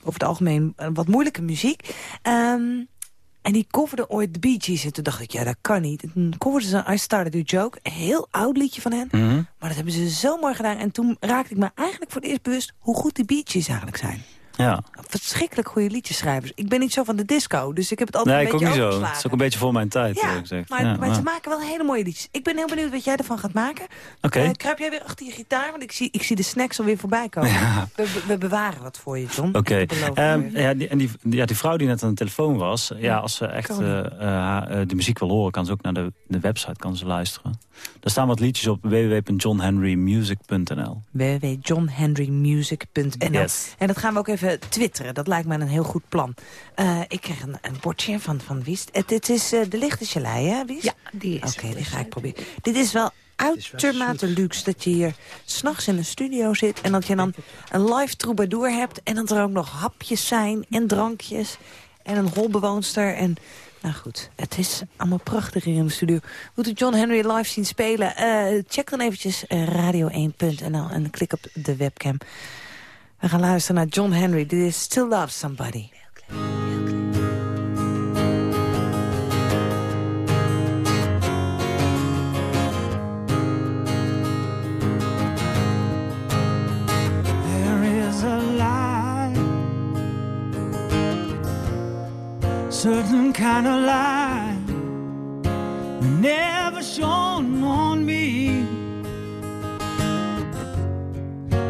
over het algemeen eh, wat moeilijke muziek. Ehm, en die coverde ooit de Bee Gees. En toen dacht ik, ja, dat kan niet. En toen coverden ze I Started a Joke. Een heel oud liedje van hen. Mhm. Maar dat hebben ze zo mooi gedaan. En toen raakte ik me eigenlijk voor het eerst bewust... hoe goed die Bee Gees eigenlijk zijn. Ja. Verschrikkelijk goede liedjeschrijvers. Ik ben niet zo van de disco, dus ik heb het altijd Nee, een ik ook beetje niet zo. Het is ook een beetje voor mijn tijd, Ja, gezegd. maar, Ja, maar ja. ze maken wel hele mooie liedjes. Ik ben heel benieuwd wat jij ervan gaat maken. Oké. Eh, kruip jij weer achter je gitaar? Want ik zie, ik zie de snacks alweer voorbij komen. Ja. We, bewaren wat voor je, John. Oké. Ehm, ja, die, en die, ja, die vrouw die net aan de telefoon was... Ja, als ze echt eh, eh, de muziek wil horen... kan ze ook naar de, de website kan ze luisteren. Er staan wat liedjes op www.johnhenrymusic.nl. www.johnhenrymusic.nl Yes. En dat gaan we ook even twitteren. Dat lijkt me een heel goed plan. Eh, ik krijg een, een bordje van, van Wiest. Het, het is eh, de lichte gelei, hè, Wiest? Ja, die is Oké, die ga ik proberen. Dit is wel uitermate luxe dat je hier s'nachts in een studio zit... en dat je dan een live troubadour hebt... en dat er ook nog hapjes zijn en drankjes en een holbewoonster... en nou goed, het is allemaal prachtig hier in de studio. Wilt u John Henry live zien spelen? Eh, check dan eventjes eh, radio1.nl en klik op de webcam. We gaan luisteren naar John Henry. Dit is Still Love Somebody. There is a light, certain kind of light, never shone on me.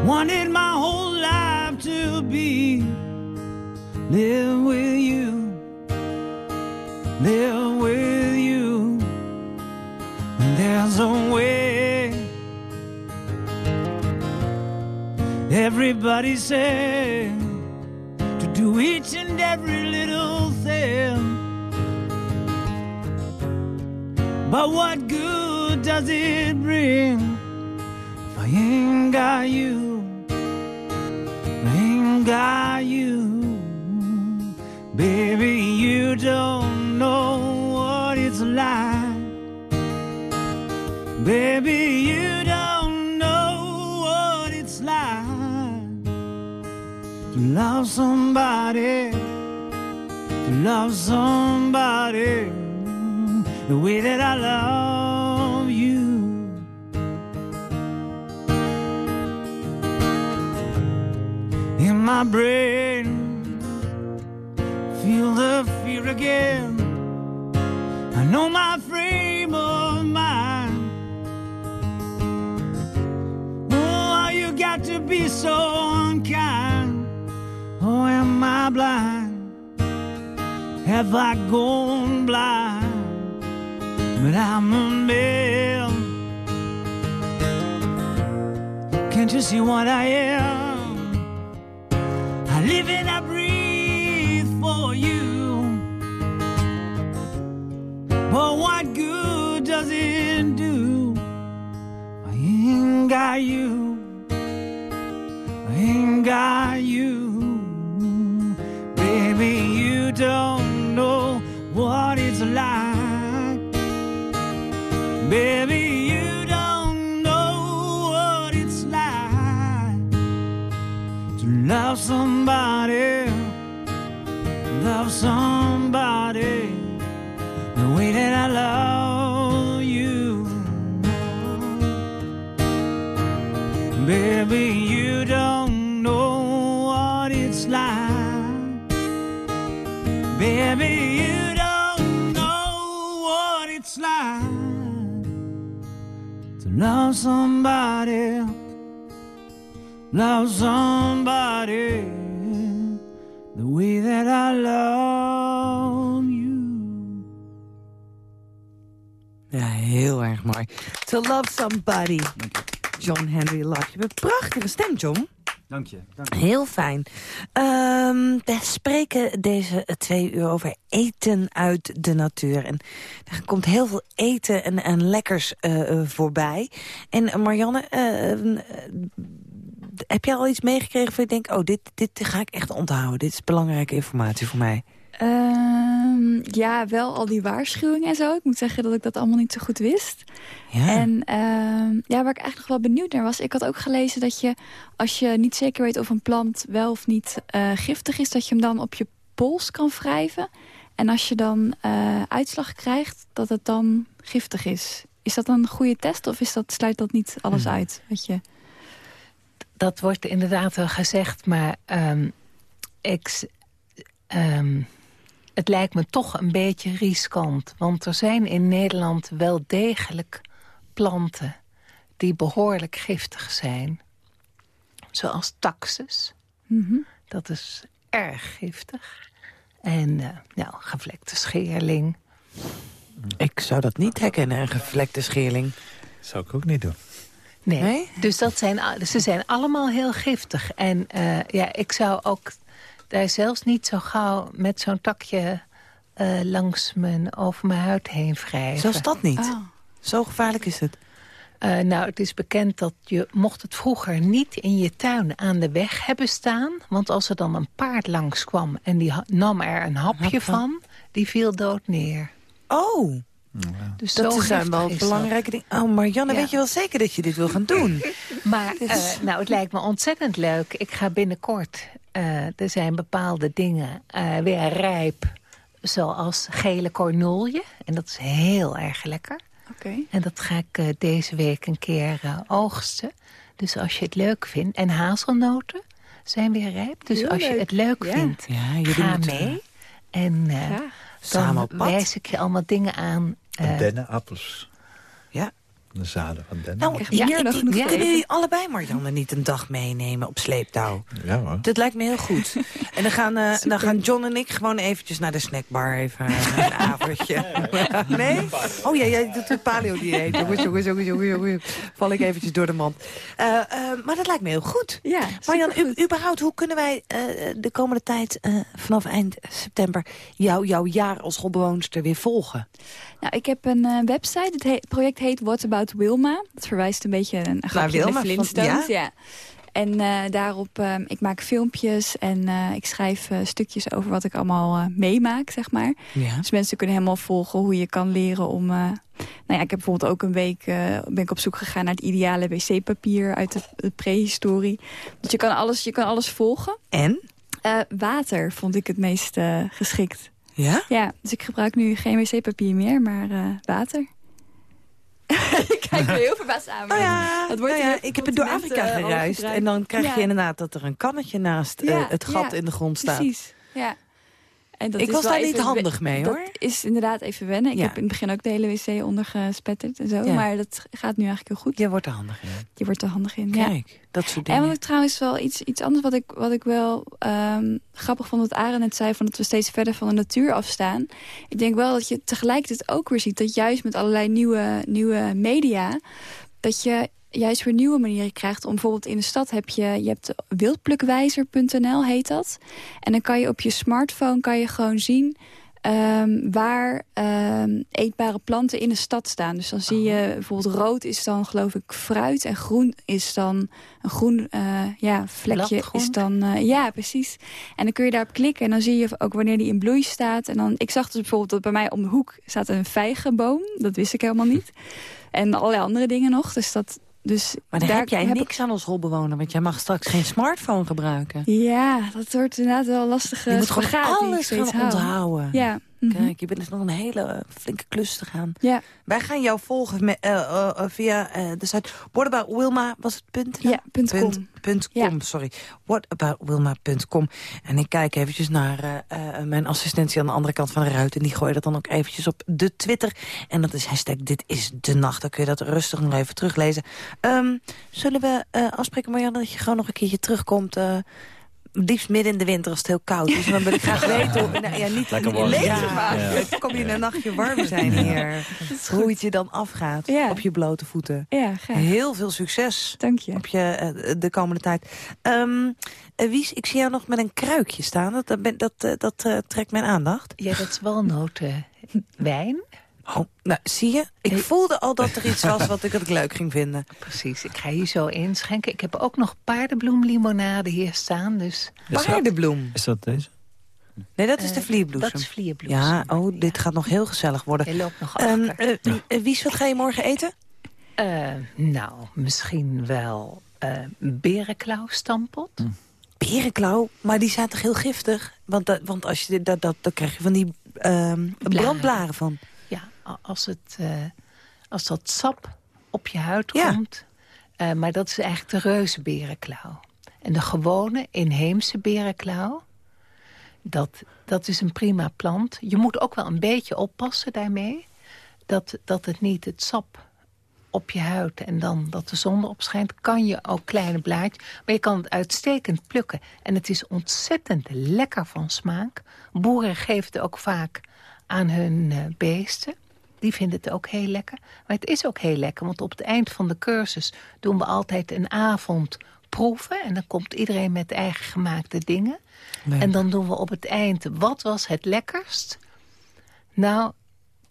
Wanted my whole to be live with you, live with you. And there's a way. Everybody said to do each and every little thing. But what good does it bring if I ain't got you? Got you. Baby, you don't know what it's like. Baby, you don't know what it's like to love somebody, to love somebody the way that I love In my brain, feel the fear again. I know my frame of mind. Oh, you got to be so unkind. Oh, am I blind? Have I gone blind? But I'm a man. Can't you see what I am? Live and I breathe for you. But what good does it do? I ain't got you. I ain't got love somebody, love somebody the way that I love you. Ja, heel erg mooi. To love somebody. John Henry Love. Je hebt een prachtige stem, John. Dank je. Heel fijn. Ehm, we spreken deze twee uur over eten uit de natuur. En er komt heel veel eten en, en lekkers eh, eh, voorbij. En eh, Marianne, eh, eh, heb jij al iets meegekregen van je denkt... oh, dit, dit ga ik echt onthouden. Dit is belangrijke informatie voor mij. Ehm, Ehm, ja, wel al die waarschuwingen en zo. Ik moet zeggen dat ik dat allemaal niet zo goed wist. Ja. En ehm, ja, waar ik eigenlijk nog wel benieuwd naar was... ik had ook gelezen dat je, als je niet zeker weet of een plant wel of niet eh, giftig is... dat je hem dan op je pols kan wrijven. En als je dan eh, uitslag krijgt, dat het dan giftig is. Is dat een goede test of is dat, sluit dat niet alles Hmm. uit? Wat je... Dat wordt inderdaad wel gezegd, maar ehm, ik, het lijkt me toch een beetje riskant. Want er zijn in Nederland wel degelijk planten die behoorlijk giftig zijn. Zoals taxus. Mhm. Dat is erg giftig. En eh, nou, gevlekte scheerling. Ik zou dat niet herkennen, een gevlekte scheerling. Zou ik ook niet doen. Nee. Nee? Dus dat zijn, ze zijn allemaal heel giftig. En eh, ja, ik zou ook daar zelfs niet zo gauw met zo'n takje eh, langs mijn, over mijn huid heen wrijven. Zelfs dat niet. Oh. Zo gevaarlijk is het. Eh, nou, het is bekend dat je, mocht het vroeger niet in je tuin aan de weg hebben staan... want als er dan een paard langskwam en die nam er een hapje Hap van. van... die viel dood neer. Oh, Dus dat zijn wel belangrijke dingen. Oh, Marianne, Ja. weet je wel zeker dat je dit wil gaan doen? Maar eh, nou, het lijkt me ontzettend leuk. Ik ga binnenkort... eh, er zijn bepaalde dingen eh, weer rijp... zoals gele cornoelje. En dat is heel erg lekker. Oké. En dat ga ik eh, deze week een keer oogsten. Dus als je het leuk vindt. En hazelnoten zijn weer rijp. Dus Heel als je leuk. het leuk Ja. vindt, Ja, ga mee. En eh, samen dan op pad. wijs ik je allemaal dingen aan. Eh, dennenappels. De zaden van. Nou, Echt ja, meer dan kunnen jullie allebei Marianne niet een dag meenemen op sleeptouw? ja hoor. Dat lijkt me heel goed. En dan gaan, eh, dan gaan John en ik gewoon eventjes naar de snackbar even eh, een avondje. Nee? Oh ja, jij doet het paleo-dieet. Jongens, jongens, jongens, jongens, jongens. Val ik eventjes door de mand. Eh, eh, maar dat lijkt me heel goed. Ja, Marianne, überhaupt, hoe kunnen wij eh, de komende tijd, eh, vanaf eind september, jou, jouw jaar als schoolbewoonster weer volgen? Nou, ik heb een eh, website. Het, he- het project heet What About Wilma. Dat verwijst een beetje een, grapje Wilma de van- Flintstones. ja? ja. En eh, daarop, eh, ik maak filmpjes en eh, ik schrijf stukjes over wat ik allemaal meemaak, zeg maar. Ja. Dus mensen kunnen helemaal volgen hoe je kan leren om... nou ja, ik heb bijvoorbeeld ook een week ben ik op zoek gegaan naar het ideale wc-papier uit de, de prehistorie. Dus je kan alles, je kan alles volgen. En? Water vond ik het meest geschikt. Ja? Ja, dus ik gebruik nu geen wc-papier meer, maar water. ik kijk me heel verbaasd aan. Nou ja, dat wordt nou ja, ik heb het door Afrika eh, gereisd. En dan krijg je inderdaad dat er een kannetje naast eh, het gat in de grond staat. Precies, ja. En dat Ik is was daar niet handig mee, dat hoor. is inderdaad even wennen. Ik Ja. heb in het begin ook de hele wc ondergespetterd en zo. Ja. Maar dat gaat nu eigenlijk heel goed. Je wordt er handig in. Je wordt er handig in. Ja. Kijk, dat soort En dingen. wat ik trouwens wel iets, iets anders wat ik, wat ik wel ehm, grappig vond... wat Aren net zei, van dat we steeds verder van de natuur afstaan. Ik denk wel dat je tegelijkertijd ook weer ziet... dat juist met allerlei nieuwe, nieuwe media... dat je juist weer nieuwe manieren krijgt. Om bijvoorbeeld in de stad heb je, je hebt wildplukwijzer.nl heet dat. En dan kan je op je smartphone kan je gewoon zien... ehm, waar ehm, eetbare planten in de stad staan. Dus dan zie je bijvoorbeeld rood is dan geloof ik fruit... en groen is dan een groen eh, ja, vlekje. Is dan, eh, ja, precies. En dan kun je daarop klikken en dan zie je ook wanneer die in bloei staat. En dan, ik zag dus bijvoorbeeld dat bij mij om de hoek staat een vijgenboom. Dat wist ik helemaal niet. En allerlei andere dingen nog. Dus dat... Dus Maar daar, heb jij ik- niks aan als schoolbewoner, want jij mag straks geen smartphone gebruiken. Ja, dat wordt inderdaad wel een lastige je moet gewoon alles gaan hou. onthouden. Ja. Mhm. Kijk, je bent dus nog een hele eh, flinke klus te gaan. Ja. Wij gaan jou volgen met, eh, eh, via de site whataboutwilma, was het punt? Ja, punt com. punt com, sorry. Whataboutwilma.com. En ik kijk eventjes naar mijn assistentie aan de andere kant van de ruit. En die gooi dat dan ook eventjes op de Twitter. En dat is hashtag dit is de nacht. Dan kun je dat rustig nog even teruglezen. Ehm, zullen we afspreken, Marianne, dat je gewoon nog een keertje terugkomt... liefst midden in de winter als het heel koud is. Dan wil ik graag weten hoe... Nou, ja, niet Lekker in warm. Ja, maar ja. kom je in een nachtje warm zijn hier. Hoe het je dan afgaat Ja. op je blote voeten. Ja, graag. Heel veel succes Dank je. op je, eh, de komende tijd. Ehm eh, Wies, ik zie jou nog met een kruikje staan. Dat, dat, eh, dat eh, trekt mijn aandacht. Ja, dat is walnoten wijn. Oh, nou, zie je? Ik voelde al dat er iets was wat ik het leuk ging vinden. Precies, ik ga hier zo inschenken. Ik heb ook nog paardenbloemlimonade hier staan. Dus Paardenbloem. Is dat deze? Nee, dat is de Eh, vlierbloesem. dat is vlierbloesem, Ja, oh, dit gaat nog heel gezellig worden. Je loopt nog Ehm, achter. eh, eh, Wies, wat ga je morgen eten? Eh, nou, misschien wel eh berenklauwstampot. Hm. Berenklauw, maar die zijn toch heel giftig? Want, dat, want als je dat, dat, dan krijg je van die ehm brandblaren van. Als, het, eh, als dat sap op je huid Ja. komt. eh, maar dat is eigenlijk de reuzenberenklauw. En de gewone inheemse berenklauw... Dat, dat is een prima plant. Je moet ook wel een beetje oppassen daarmee. Dat, dat het niet het sap op je huid en dan dat de zon erop schijnt... kan je ook kleine blaadjes, maar je kan het uitstekend plukken. En het is ontzettend lekker van smaak. Boeren geven het ook vaak aan hun eh, beesten. Die vinden het ook heel lekker. Maar het is ook heel lekker, want op het eind van de cursus... doen we altijd een avond proeven. En dan komt iedereen met eigen gemaakte dingen. En dan doen we op het eind, wat was het lekkerst? Nou,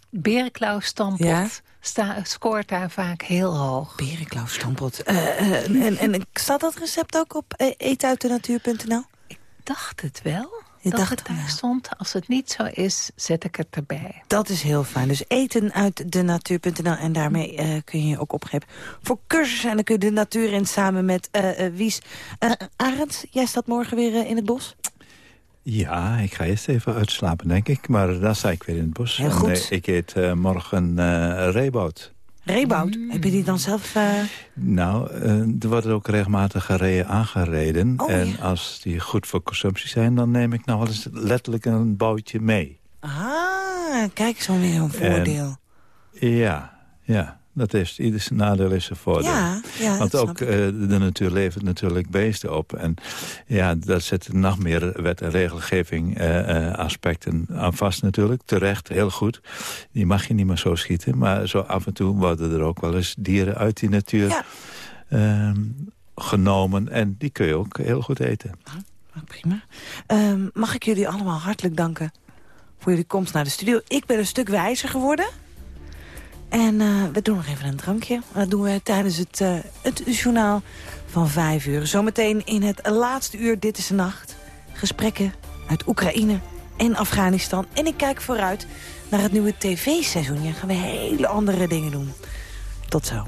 berenklauwstampot Ja? sta, scoort daar vaak heel hoog. Berenklauwstampot. Eh, eh, en, en staat dat recept ook op uh, eetuitdenatuur.nl? Ik dacht het wel. Je dat dacht het daar stond. Als het niet zo is, zet ik het erbij. Dat is heel fijn. Dus eten uit de natuur.nl. En daarmee uh, kun je je ook opgeven voor cursussen. En dan kun je de natuur in samen met uh, uh, Wies. Arend, jij staat morgen weer in het bos? Ja, ik ga eerst even uitslapen, denk ik. Maar dan sta ik weer in het bos. Heel goed. En, ik eet morgen reebout. Reebout? Mm. Heb je die dan zelf... Uh... Nou, uh, er wordt ook regelmatig gereden aangereden. Oh, en ja. als die goed voor consumptie zijn... dan neem ik nou wel eens letterlijk een boutje mee. Ah, kijk, zo weer een voordeel. En, ja, ja. Dat is, ieders nadeel is een voordeel. Ja, ja, Want ook uh, de natuur levert natuurlijk beesten op. En ja, dat zet nog meer wet- en regelgeving uh, aspecten aan vast natuurlijk. Terecht, heel goed. Die mag je niet meer zo schieten. Maar zo af en toe worden er ook wel eens dieren uit die natuur ja. uh, genomen. En die kun je ook heel goed eten. Ah, prima. Um, mag ik jullie allemaal hartelijk danken voor jullie komst naar de studio. Ik ben een stuk wijzer geworden. En uh, we doen nog even een drankje. Dat doen we tijdens het, uh, het journaal van vijf uur. Zometeen in het laatste uur Dit is de Nacht. Gesprekken uit Oekraïne en Afghanistan. En ik kijk vooruit naar het nieuwe tv-seizoen. Ja, gaan we hele andere dingen doen. Tot zo.